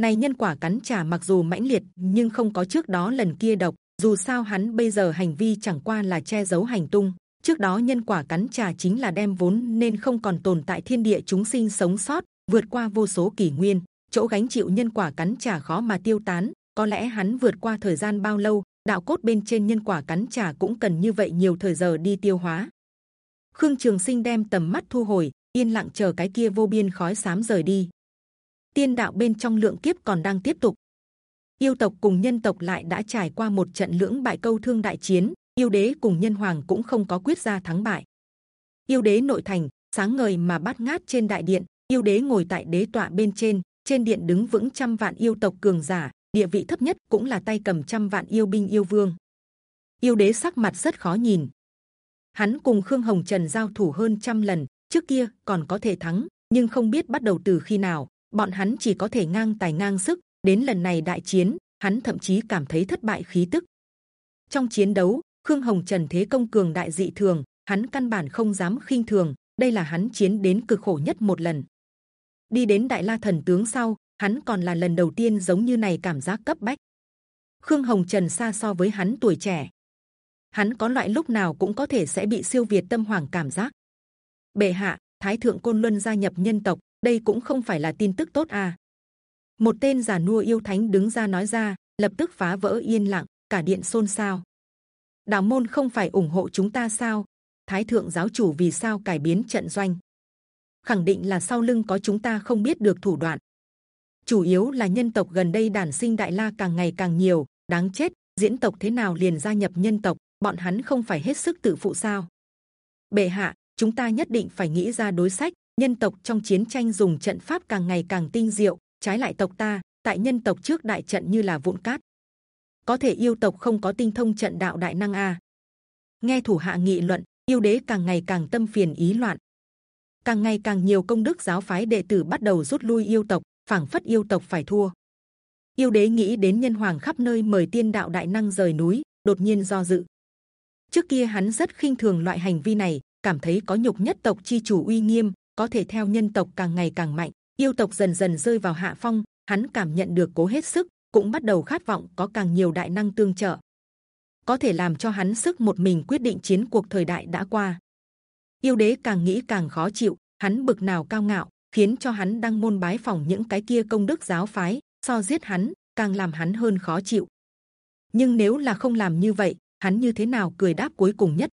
S1: Này nhân quả cắn trả mặc dù mãnh liệt, nhưng không có trước đó lần kia độc. Dù sao hắn bây giờ hành vi chẳng qua là che giấu hành tung. Trước đó nhân quả cắn trả chính là đem vốn nên không còn tồn tại thiên địa chúng sinh sống sót, vượt qua vô số kỷ nguyên, chỗ gánh chịu nhân quả cắn trả khó mà tiêu tán. Có lẽ hắn vượt qua thời gian bao lâu, đạo cốt bên trên nhân quả cắn trả cũng cần như vậy nhiều thời giờ đi tiêu hóa. Khương Trường Sinh đem tầm mắt thu hồi, yên lặng chờ cái kia vô biên khói sám rời đi. Tiên đạo bên trong lượng kiếp còn đang tiếp tục. Yêu tộc cùng nhân tộc lại đã trải qua một trận lưỡng bại câu thương đại chiến, yêu đế cùng nhân hoàng cũng không có quyết ra thắng bại. Yêu đế nội thành sáng ngời mà bát ngát trên đại điện, yêu đế ngồi tại đế tọa bên trên, trên điện đứng vững trăm vạn yêu tộc cường giả, địa vị thấp nhất cũng là tay cầm trăm vạn yêu binh yêu vương. Yêu đế sắc mặt rất khó nhìn. Hắn cùng Khương Hồng Trần giao thủ hơn trăm lần, trước kia còn có thể thắng, nhưng không biết bắt đầu từ khi nào, bọn hắn chỉ có thể ngang tài ngang sức. Đến lần này đại chiến, hắn thậm chí cảm thấy thất bại khí tức. Trong chiến đấu, Khương Hồng Trần thế công cường đại dị thường, hắn căn bản không dám khinh thường. Đây là hắn chiến đến cực khổ nhất một lần. Đi đến Đại La Thần tướng sau, hắn còn là lần đầu tiên giống như này cảm giác cấp bách. Khương Hồng Trần xa so với hắn tuổi trẻ, hắn có loại lúc nào cũng có thể sẽ bị siêu việt tâm hoàng cảm giác. Bệ hạ, Thái thượng côn luân gia nhập nhân tộc, đây cũng không phải là tin tức tốt à? Một tên già nua yêu thánh đứng ra nói ra, lập tức phá vỡ yên lặng, cả điện xôn xao. Đạo môn không phải ủng hộ chúng ta sao? Thái thượng giáo chủ vì sao cải biến trận doanh? Khẳng định là sau lưng có chúng ta không biết được thủ đoạn. Chủ yếu là nhân tộc gần đây đản sinh đại la càng ngày càng nhiều, đáng chết. Diễn tộc thế nào liền gia nhập nhân tộc? Bọn hắn không phải hết sức tự phụ sao? Bệ hạ, chúng ta nhất định phải nghĩ ra đối sách. Nhân tộc trong chiến tranh dùng trận pháp càng ngày càng tinh diệu, trái lại tộc ta tại nhân tộc trước đại trận như là vụn cát. Có thể yêu tộc không có tinh thông trận đạo đại năng a. À? Nghe thủ hạ nghị luận, yêu đế càng ngày càng tâm phiền ý loạn, càng ngày càng nhiều công đức giáo phái đệ tử bắt đầu rút lui yêu tộc, phảng phất yêu tộc phải thua. Yêu đế nghĩ đến nhân hoàng khắp nơi mời tiên đạo đại năng rời núi, đột nhiên do dự. Trước kia hắn rất khinh thường loại hành vi này, cảm thấy có nhục nhất tộc chi chủ uy nghiêm, có thể theo nhân tộc càng ngày càng mạnh, yêu tộc dần dần rơi vào hạ phong. Hắn cảm nhận được cố hết sức, cũng bắt đầu khát vọng có càng nhiều đại năng tương trợ, có thể làm cho hắn sức một mình quyết định chiến cuộc thời đại đã qua. Yêu đế càng nghĩ càng khó chịu, hắn bực nào cao ngạo, khiến cho hắn đăng môn bái phỏng những cái kia công đức giáo phái, so giết hắn càng làm hắn hơn khó chịu. Nhưng nếu là không làm như vậy, hắn như thế nào cười đáp cuối cùng nhất?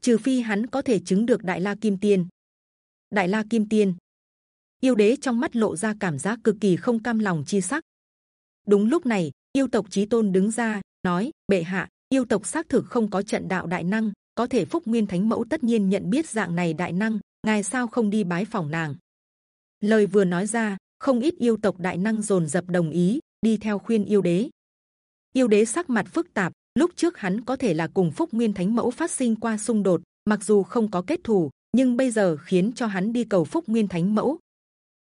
S1: Trừ phi hắn có thể chứng được Đại La Kim Tiên. Đại La Kim Tiên, yêu đế trong mắt lộ ra cảm giác cực kỳ không cam lòng chi sắc. Đúng lúc này, yêu tộc chí tôn đứng ra nói: bệ hạ, yêu tộc xác thực không có trận đạo đại năng, có thể phúc nguyên thánh mẫu tất nhiên nhận biết dạng này đại năng, ngài sao không đi bái phỏng nàng? Lời vừa nói ra, không ít yêu tộc đại năng dồn dập đồng ý, đi theo khuyên yêu đế. Yêu đế sắc mặt phức tạp. Lúc trước hắn có thể là cùng phúc nguyên thánh mẫu phát sinh qua xung đột, mặc dù không có kết thù, nhưng bây giờ khiến cho hắn đi cầu phúc nguyên thánh mẫu.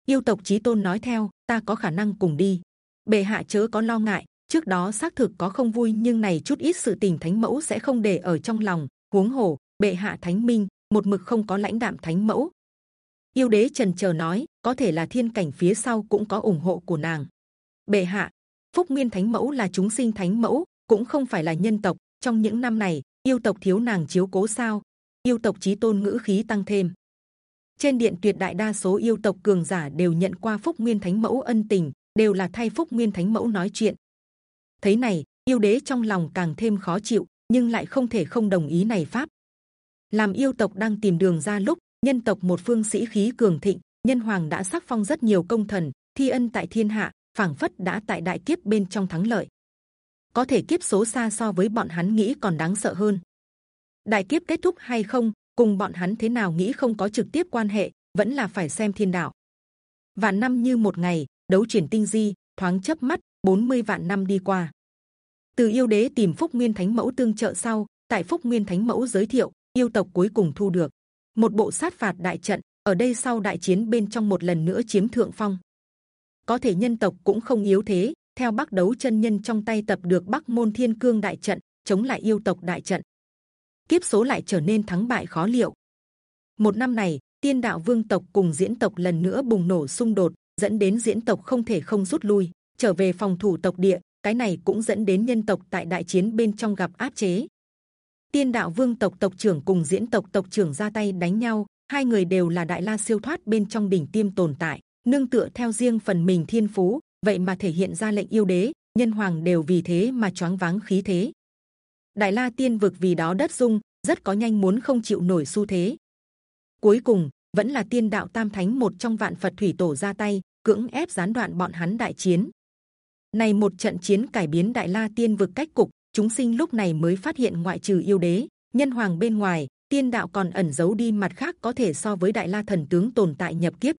S1: Yêu tộc chí tôn nói theo, ta có khả năng cùng đi. Bệ hạ chớ có lo ngại, trước đó xác thực có không vui nhưng này chút ít sự tình thánh mẫu sẽ không để ở trong lòng. Huống hồ, bệ hạ thánh minh một mực không có lãnh đạm thánh mẫu. Yêu đế trần chờ nói, có thể là thiên cảnh phía sau cũng có ủng hộ của nàng. Bệ hạ, phúc nguyên thánh mẫu là chúng sinh thánh mẫu, cũng không phải là nhân tộc. Trong những năm này, yêu tộc thiếu nàng chiếu cố sao? Yêu tộc chí tôn ngữ khí tăng thêm. Trên điện tuyệt đại đa số yêu tộc cường giả đều nhận qua phúc nguyên thánh mẫu ân tình, đều là thay phúc nguyên thánh mẫu nói chuyện. Thấy này, yêu đế trong lòng càng thêm khó chịu, nhưng lại không thể không đồng ý này pháp. Làm yêu tộc đang tìm đường ra lúc nhân tộc một phương sĩ khí cường thịnh, nhân hoàng đã sắc phong rất nhiều công thần, thi ân tại thiên hạ, phảng phất đã tại đại kiếp bên trong thắng lợi có thể kiếp số xa so với bọn hắn nghĩ còn đáng sợ hơn. Đại kiếp kết thúc hay không, cùng bọn hắn thế nào nghĩ không có trực tiếp quan hệ, vẫn là phải xem thiên đạo. Vạn năm như một ngày, đấu chuyển tinh di, thoáng chớp mắt, 40 vạn năm đi qua. Từ yêu đế tìm phúc nguyên thánh mẫu tương trợ sau, tại phúc nguyên thánh mẫu giới thiệu, yêu tộc cuối cùng thu được một bộ sát phạt đại trận. ở đây sau đại chiến bên trong một lần nữa chiếm thượng phong. Có thể nhân tộc cũng không yếu thế, theo bắc đấu chân nhân trong tay tập được bắc môn thiên cương đại trận chống lại yêu tộc đại trận kiếp số lại trở nên thắng bại khó liệu một năm này tiên đạo vương tộc cùng diễn tộc lần nữa bùng nổ xung đột dẫn đến diễn tộc không thể không rút lui trở về phòng thủ tộc địa cái này cũng dẫn đến nhân tộc tại đại chiến bên trong gặp áp chế tiên đạo vương tộc tộc trưởng cùng diễn tộc tộc trưởng ra tay đánh nhau, hai người đều là đại la siêu thoát bên trong đỉnh tiêm tồn tại, nương tựa theo riêng phần mình thiên phú, vậy mà thể hiện ra lệnh yêu đế, nhân hoàng đều vì thế mà choáng váng khí thế. Đại la tiên vực vì đó đất dung rất có nhanh muốn không chịu nổi xu thế. Cuối cùng, vẫn là tiên đạo tam thánh một trong vạn phật thủy tổ ra tay, cưỡng ép gián đoạn bọn hắn đại chiến. Này một trận chiến cải biến đại la tiên vực cách cục chúng sinh lúc này mới phát hiện ngoại trừ yêu đế, nhân hoàng bên ngoài, tiên đạo còn ẩn giấu đi mặt khác có thể so với đại la thần tướng tồn tại nhập kiếp.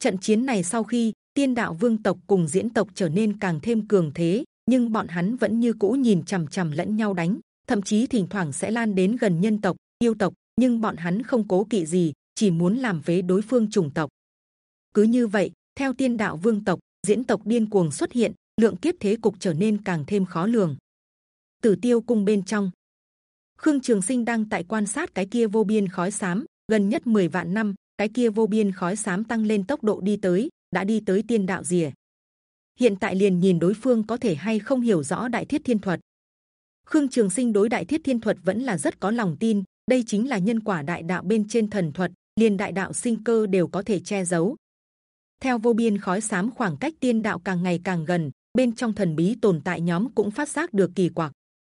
S1: Trận chiến này sau khi tiên đạo vương tộc cùng diễn tộc trở nên càng thêm cường thế, nhưng bọn hắn vẫn như cũ nhìn c h ầ m c h ầ m lẫn nhau đánh, thậm chí thỉnh thoảng sẽ lan đến gần nhân tộc, yêu tộc, nhưng bọn hắn không cố kỵ gì, chỉ muốn làm phế đối phương chủng tộc. Cứ như vậy, theo tiên đạo vương tộc, diễn tộc điên cuồng xuất hiện, lượng kiếp thế cục trở nên càng thêm khó lường tử tiêu cung bên trong khương trường sinh đang tại quan sát cái kia vô biên khói sám gần nhất 10 vạn năm cái kia vô biên khói sám tăng lên tốc độ đi tới đã đi tới tiên đạo rìa. Hiện tại liền nhìn đối phương có thể hay không hiểu rõ đại thiết thiên thuật. Khương Trường Sinh đối đại thiết thiên thuật vẫn là rất có lòng tin. Đây chính là nhân quả đại đạo bên trên thần thuật, liền đại đạo sinh cơ đều có thể che giấu. Theo vô biên khói sám khoảng cách tiên đạo càng ngày càng gần, bên trong thần bí tồn tại nhóm cũng phát giác được kỳ quặc.